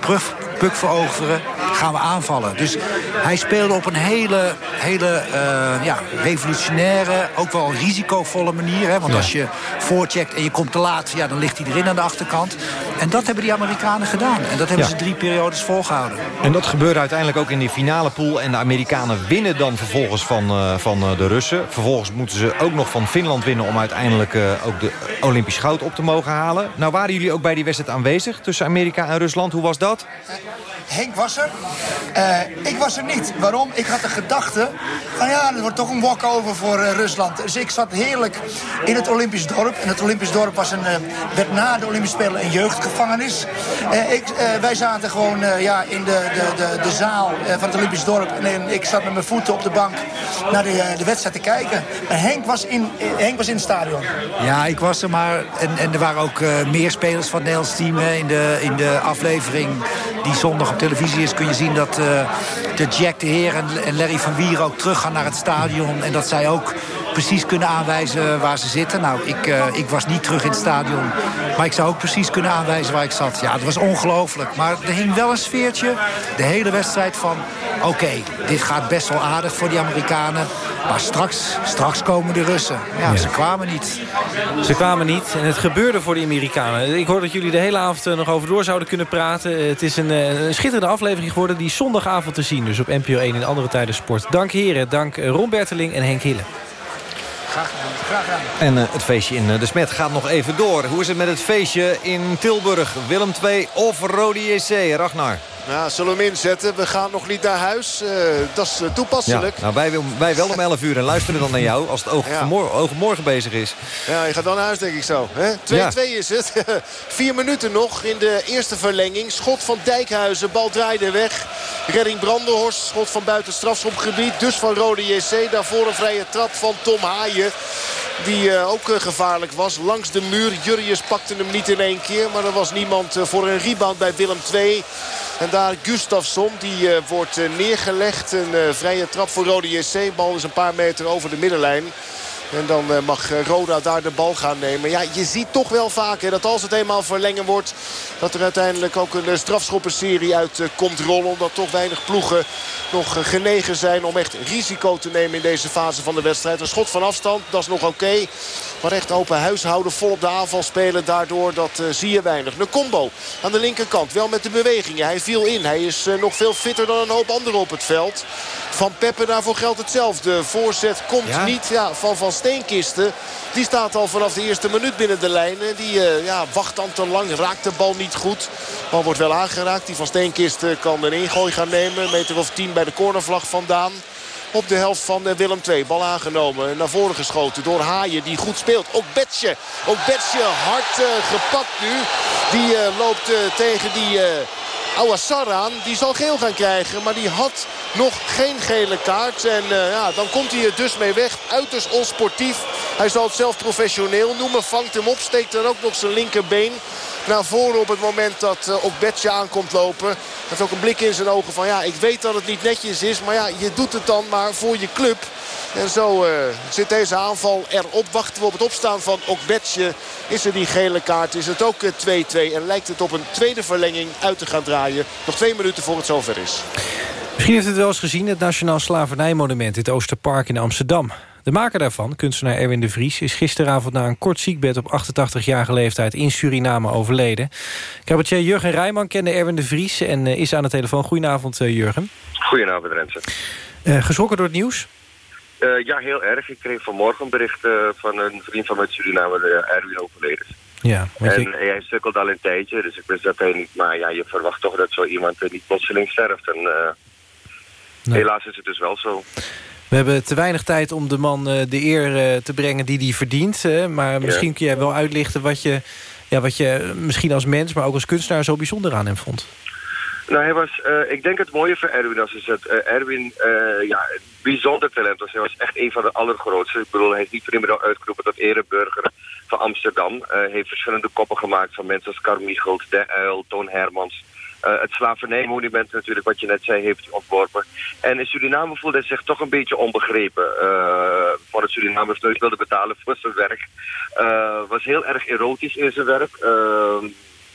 puk veroveren, gaan we aanvallen. Dus hij speelde op een hele, hele uh, ja, revolutionaire, ook wel risicovolle manier. Hè? Want als je voorcheckt en je komt te laat, ja, dan ligt hij erin aan de achterkant. En dat hebben die Amerikanen gedaan. En dat hebben ze drie periodes volgehouden. En dat gebeurde uiteindelijk ook in die finale pool. En de Amerikanen winnen dan vervolgens van, uh, van uh, de Russen. Vervolgens moeten ze ook nog van Finland winnen... om uiteindelijk ook de Olympisch goud op te mogen halen. Nou waren jullie ook bij die wedstrijd aanwezig tussen Amerika en Rusland. Hoe was dat? Henk was er. Uh, ik was er niet. Waarom? Ik had de gedachte van ja, het wordt toch een walkover voor uh, Rusland. Dus ik zat heerlijk in het Olympisch dorp. En het Olympisch dorp was een, uh, werd na de Olympische Spelen een jeugdgevangenis. Ik, wij zaten gewoon ja, in de, de, de, de zaal van het Olympisch dorp. En, ik zat met mijn voeten op de bank naar de, de wedstrijd te kijken. Maar Henk was, in, Henk was in het stadion. Ja, ik was er maar. En, er waren ook meer spelers van Nederlands team in, de, in de aflevering die zondag op televisie is... kun je zien dat uh, de Jack de Heer en Larry van Wier ook teruggaan naar het stadion... en dat zij ook precies kunnen aanwijzen waar ze zitten. Nou, ik, uh, ik was niet terug in het stadion. Maar ik zou ook precies kunnen aanwijzen waar ik zat. Ja, het was ongelooflijk. Maar er hing wel een sfeertje. De hele wedstrijd van... Oké, dit gaat best wel aardig voor die Amerikanen. Maar straks, straks komen de Russen. Ja, ja, ze kwamen niet. Ze kwamen niet. En het gebeurde voor de Amerikanen. Ik hoor dat jullie de hele avond eh, nog over door zouden kunnen praten. Het is een, eh, een schitterende aflevering geworden. Die zondagavond te zien. Dus op NPO 1 in andere tijden sport. Dank heren. Dank Ron Berteling en Henk Hille. En uh, het feestje in De Smet gaat nog even door. Hoe is het met het feestje in Tilburg? Willem 2 of Rode JC? Ragnar. Nou, zullen we hem inzetten? We gaan nog niet naar huis. Uh, dat is uh, toepasselijk. Ja, nou, wij, wij wel om 11 uur en luisteren dan naar jou als het oog, ja. morgen, morgen bezig is. Ja, je gaat wel naar huis denk ik zo. 2-2 ja. is het. Vier minuten nog in de eerste verlenging. Schot van Dijkhuizen, bal draaide weg. Redding Brandenhorst, schot van buiten strafschopgebied. Dus van Rode JC. Daarvoor een vrije trap van Tom Haaien. Die uh, ook uh, gevaarlijk was. Langs de muur. Jurrius pakte hem niet in één keer. Maar er was niemand uh, voor een rebound bij Willem II. En daar Gustafsson. Die wordt neergelegd. Een vrije trap voor Rode JC. Bal is een paar meter over de middenlijn. En dan mag Roda daar de bal gaan nemen. Ja, je ziet toch wel vaak hè, dat als het eenmaal verlengen wordt... dat er uiteindelijk ook een strafschoppenserie uit komt rollen. Omdat toch weinig ploegen nog genegen zijn om echt risico te nemen in deze fase van de wedstrijd. Een schot van afstand, dat is nog oké. Okay. Maar echt open huishouden, vol op de aanval spelen. Daardoor, dat uh, zie je weinig. Een combo aan de linkerkant, wel met de bewegingen. Hij viel in. Hij is uh, nog veel fitter dan een hoop anderen op het veld. Van Peppe, daarvoor geldt hetzelfde. Voorzet komt ja? niet ja, van Van Steenkisten. Die staat al vanaf de eerste minuut binnen de lijnen. Die uh, ja, wacht dan te lang, raakt de bal niet goed. Bal wordt wel aangeraakt. Die Van Steenkisten kan een ingooi gaan nemen. Meter of tien bij de cornervlag vandaan op de helft van Willem II. Bal aangenomen, naar voren geschoten door Haaien die goed speelt. Ook Betje, ook Betje hard gepakt nu. Die loopt tegen die... Awassar aan. Die zal geel gaan krijgen. Maar die had nog geen gele kaart. En uh, ja, dan komt hij er dus mee weg. Uiterst onsportief. Hij zal het zelf professioneel noemen. Vangt hem op. Steekt dan ook nog zijn linkerbeen naar voren op het moment dat uh, aankomt lopen. Heeft ook een blik in zijn ogen van ja, ik weet dat het niet netjes is. Maar ja, je doet het dan maar voor je club. En zo uh, zit deze aanval erop. Wachten we op het opstaan van Okbetje. Is er die gele kaart. Is het ook 2-2. En lijkt het op een tweede verlenging uit te gaan draaien. Nog twee minuten voor het zover is. Misschien heeft u het wel eens gezien. Het Nationaal Slavernijmonument in het Oosterpark in Amsterdam. De maker daarvan, kunstenaar Erwin de Vries... is gisteravond na een kort ziekbed op 88-jarige leeftijd... in Suriname overleden. Cabaretier Jurgen Rijman kende Erwin de Vries... en uh, is aan de telefoon. Goedenavond, uh, Jurgen. Goedenavond, Renze. Uh, geschrokken door het nieuws? ja, heel erg. Ik kreeg vanmorgen een bericht van een vriend van mij uit Suriname... dat Erwin overleden is. Ja, En je- hij sukkelt al een tijdje, dus ik wist dat hij niet... Maar ja, je verwacht toch dat zo iemand eh, niet plotseling sterft. En eh, helaas is het dus wel zo. We hebben te weinig tijd om de man eh, de eer eh, te brengen die hij verdient. maar misschien kun jij wel uitlichten wat je, ja, wat je misschien als mens... maar ook als kunstenaar zo bijzonder aan hem vond. Nou, hij was, eh, ik denk het mooie voor Erwin was is dat Erwin eh, ja, een bijzonder talent was. Hij was echt een van de allergrootste. Ik bedoel, hij is niet voor iemand uitgeroepen tot ereburger van Amsterdam. Hij heeft verschillende koppen gemaakt van mensen als Carmichelt, De Uil, Toon Hermans. Eh, het slavernijmonument natuurlijk, wat je net zei, heeft ontworpen. En in Suriname voelde hij zich toch een beetje onbegrepen. Uh, voor het Surinamers nooit wilde betalen voor zijn werk. Uh, was heel erg erotisch in zijn werk.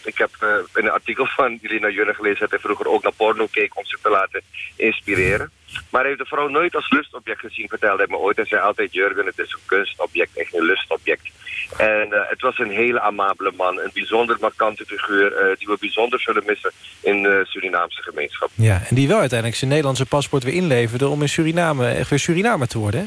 Ik heb uh, in een artikel van Jelena Junne gelezen dat hij vroeger ook naar porno keek om zich te laten inspireren. Maar hij heeft de vrouw nooit als lustobject gezien, vertelde hij me ooit. Hij zei altijd, Jurgen, het is een kunstobject, echt een lustobject. En uh, het was een hele amabele man, een bijzonder markante figuur... Uh, die we bijzonder zullen missen in de Surinaamse gemeenschap. Ja, en die wel uiteindelijk zijn Nederlandse paspoort weer inleverde... om in Suriname echt weer Surinamer te worden, hè?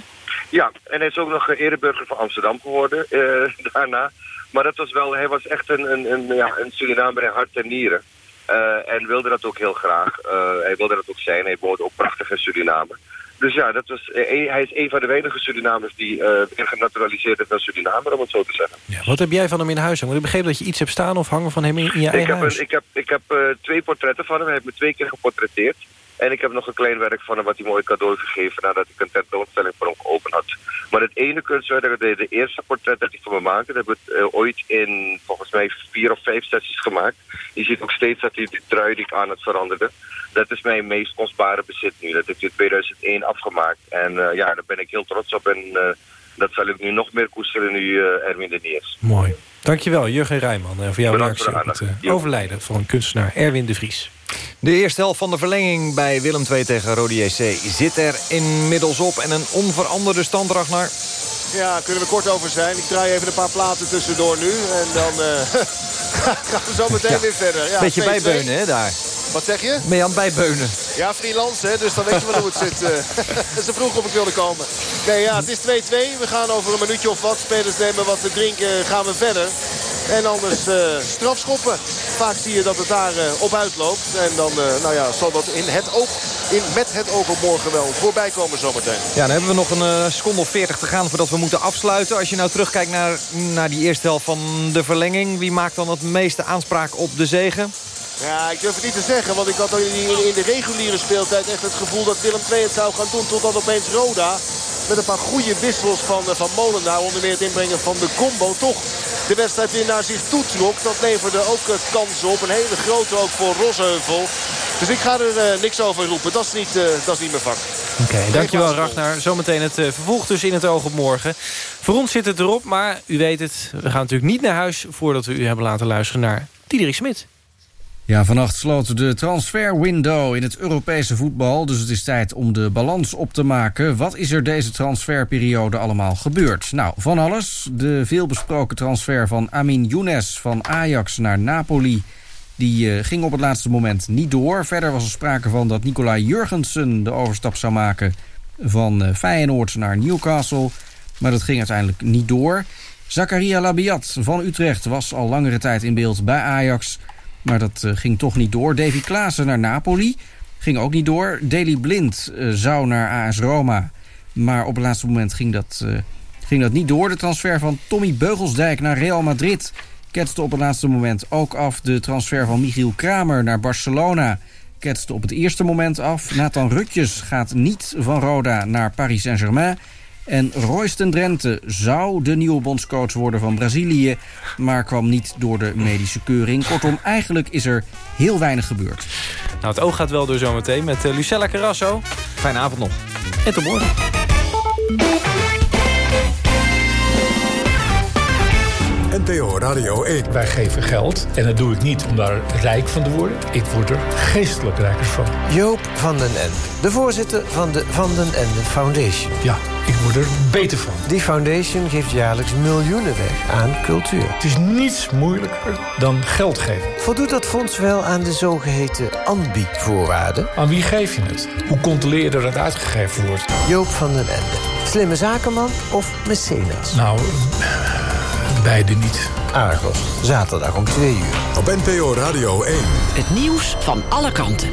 Ja, en hij is ook nog ereburger van Amsterdam geworden daarna... Maar dat was wel, hij was echt een, een, een, ja, een Surinamer in hart en nieren. Uh, en wilde dat ook heel graag. Uh, hij wilde dat ook zijn. Hij woonde ook prachtig in Suriname. Dus ja, dat was, uh, hij is een van de weinige Surinamers die weer genaturaliseerd is naar Surinamer, om het zo te zeggen. Ja, wat heb jij van hem in huis? Want ik begreep dat je iets hebt staan of hangen van hem in, in je eigen ik heb huis. Een, ik heb, ik heb twee portretten van hem. Hij heeft me twee keer geportretteerd. En ik heb nog een klein werk van hem wat hij mooi cadeau gegeven nadat ik een tentoonstelling voor hem geopend had. Maar het ene kunstwerk, de, de eerste portret dat hij voor me maakte, dat heb ik uh, ooit in volgens mij vier of vijf sessies gemaakt. Je ziet ook steeds dat hij die trui die ik aan het veranderde. Dat is mijn meest kostbare bezit nu. Dat heb ik in 2001 afgemaakt. En uh, ja, daar ben ik heel trots op. En uh, dat zal ik nu nog meer koesteren nu Erwin er niet is. Mooi. Dankjewel, Jurgen Rijman, voor jouw reactie op het overlijden van kunstenaar Erwin de Vries. De eerste helft van de verlenging bij Willem II tegen Rode JC zit er inmiddels op. En een onveranderde stand, Ragnar. Ja, kunnen we kort over zijn. Ik draai even een paar platen tussendoor nu. En dan uh, gaan we zo meteen ja. weer verder. Ja, Beetje bijbeunen, hè, daar. Wat zeg je? Mee aan het bijbeunen. Ja, freelance, hè, dus dan weet je wel hoe het zit. Uh, ze vroeg of ik wilde komen. Nee, ja, het is 2-2. We gaan over een minuutje of wat. Spelers nemen wat te drinken, gaan we verder. En anders uh, strafschoppen. Vaak zie je dat het daar uh, op uitloopt. En dan uh, nou ja, zal dat in het oog, in, met het oog op morgen wel voorbij komen zometeen. Ja, dan hebben we nog een seconde of 40 te gaan voordat we moeten afsluiten. Als je nou terugkijkt naar, naar die eerste helft van de verlenging. Wie maakt dan het meeste aanspraak op de zegen? Ja, ik durf het niet te zeggen, want ik had in, in de reguliere speeltijd echt het gevoel dat Willem II het zou gaan doen. Totdat opeens Roda met een paar goede wissels van, van Molenaar, onder meer het inbrengen van de combo, toch de wedstrijd weer naar zich toe trok. Dat leverde ook kansen op, een hele grote ook voor Rosheuvel. Dus ik ga er uh, niks over roepen, dat is niet, uh, dat is niet mijn vak. Oké, okay, dankjewel Ragnar. Zometeen het uh, vervolg dus in het oog op morgen. Voor ons zit het erop, maar u weet het, we gaan natuurlijk niet naar huis... voordat we u hebben laten luisteren naar Diederik Smit. Ja, vannacht sloot de transferwindow in het Europese voetbal. Dus het is tijd om de balans op te maken. Wat is er deze transferperiode allemaal gebeurd? Nou, van alles. De veelbesproken transfer van Amin Younes van Ajax naar Napoli... die uh, ging op het laatste moment niet door. Verder was er sprake van dat Nicolai Jurgensen de overstap zou maken... van uh, Feyenoord naar Newcastle. Maar dat ging uiteindelijk niet door. Zakaria Labiat van Utrecht was al langere tijd in beeld bij Ajax... Maar dat uh, ging toch niet door. Davy Klaassen naar Napoli. Ging ook niet door. Daley Blind uh, zou naar AS Roma. Maar op het laatste moment ging dat, uh, ging dat niet door. De transfer van Tommy Beugelsdijk naar Real Madrid... ketste op het laatste moment ook af. De transfer van Michiel Kramer naar Barcelona... ketste op het eerste moment af. Nathan Rutjes gaat niet van Roda naar Paris Saint-Germain... En Royston Drenthe zou de nieuwe bondscoach worden van Brazilië... maar kwam niet door de medische keuring. Kortom, eigenlijk is er heel weinig gebeurd. Nou, het oog gaat wel door zometeen met uh, Lucella Carrasso. Fijne avond nog. En tot morgen. NPO Radio 1. Wij geven geld en dat doe ik niet om daar rijk van te worden. Ik word er geestelijk rijker van. Joop van den Ende, de voorzitter van de Van den Ende Foundation. Ja, ik word er beter van. Die foundation geeft jaarlijks miljoenen weg aan cultuur. Het is niets moeilijker dan geld geven. Voldoet dat fonds wel aan de zogeheten ANBI-voorwaarden? Aan wie geef je het? Hoe controleer je dat het uitgegeven wordt? Joop van den Ende. Slimme zakenman of mecenas? Nou, beide niet. Argos, zaterdag om 2 uur. Op NPO Radio 1. Het nieuws van alle kanten.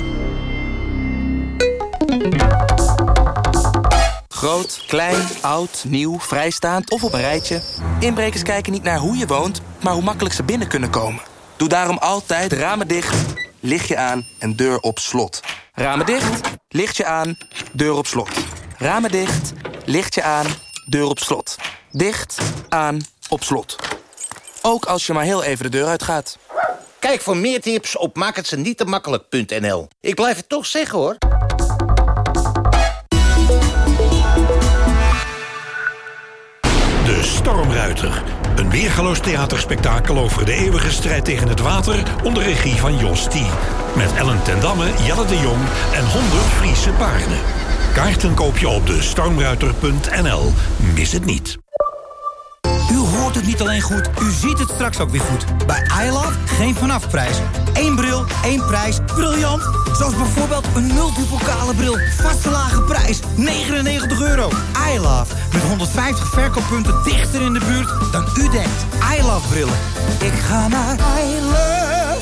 Groot, klein, oud, nieuw, vrijstaand of op een rijtje. Inbrekers kijken niet naar hoe je woont, maar hoe makkelijk ze binnen kunnen komen. Doe daarom altijd ramen dicht, lichtje aan en deur op slot. Ramen dicht, lichtje aan, deur op slot. Ramen dicht, lichtje aan, deur op slot. Dicht, aan, op slot. Ook als je maar heel even de deur uitgaat. Kijk voor meer tips op maakhetzenietemakkelijk.nl. Ik blijf het toch zeggen, hoor. De Stormruiter. Een weergaloos theaterspektakel over de eeuwige strijd tegen het water... onder regie van Jos T. Met Ellen ten Damme, Jelle de Jong en 100 Friese paarden. Kaarten koop je op de stormruiter.nl. Mis het niet. Hoort het niet alleen goed, u ziet het straks ook weer goed. Bij iLove geen vanafprijs. Eén bril, één prijs. Briljant! Zoals bijvoorbeeld een multipokale bril. Vaste lage prijs, 99 euro. iLove, met 150 verkooppunten dichter in de buurt dan u denkt. iLove brillen. Ik ga naar iLove.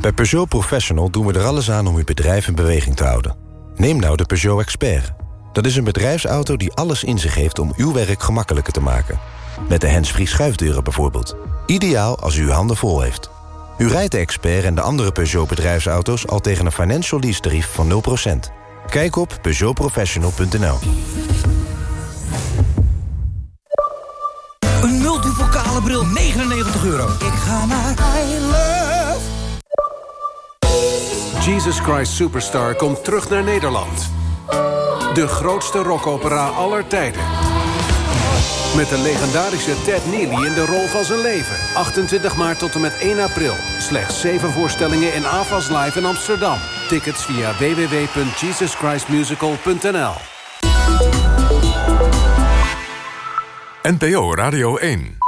Bij Peugeot Professional doen we er alles aan om uw bedrijf in beweging te houden. Neem nou de Peugeot Expert. Dat is een bedrijfsauto die alles in zich heeft om uw werk gemakkelijker te maken. Met de handsfree schuifdeuren bijvoorbeeld. Ideaal als u uw handen vol heeft. U rijdt de Expert en de andere Peugeot bedrijfsauto's al tegen een financial lease tarief van 0%. Kijk op peugeotprofessional.nl. Een multipokale bril, 99 euro. Ik ga naar iLove. Jesus Christ Superstar komt terug naar Nederland. De grootste rockopera aller tijden. Met de legendarische Ted Neely in de rol van zijn leven. 28 maart tot en met 1 april. Slechts 7 voorstellingen in AFAS Live in Amsterdam. Tickets via www.jesuschristmusical.nl NPO Radio 1.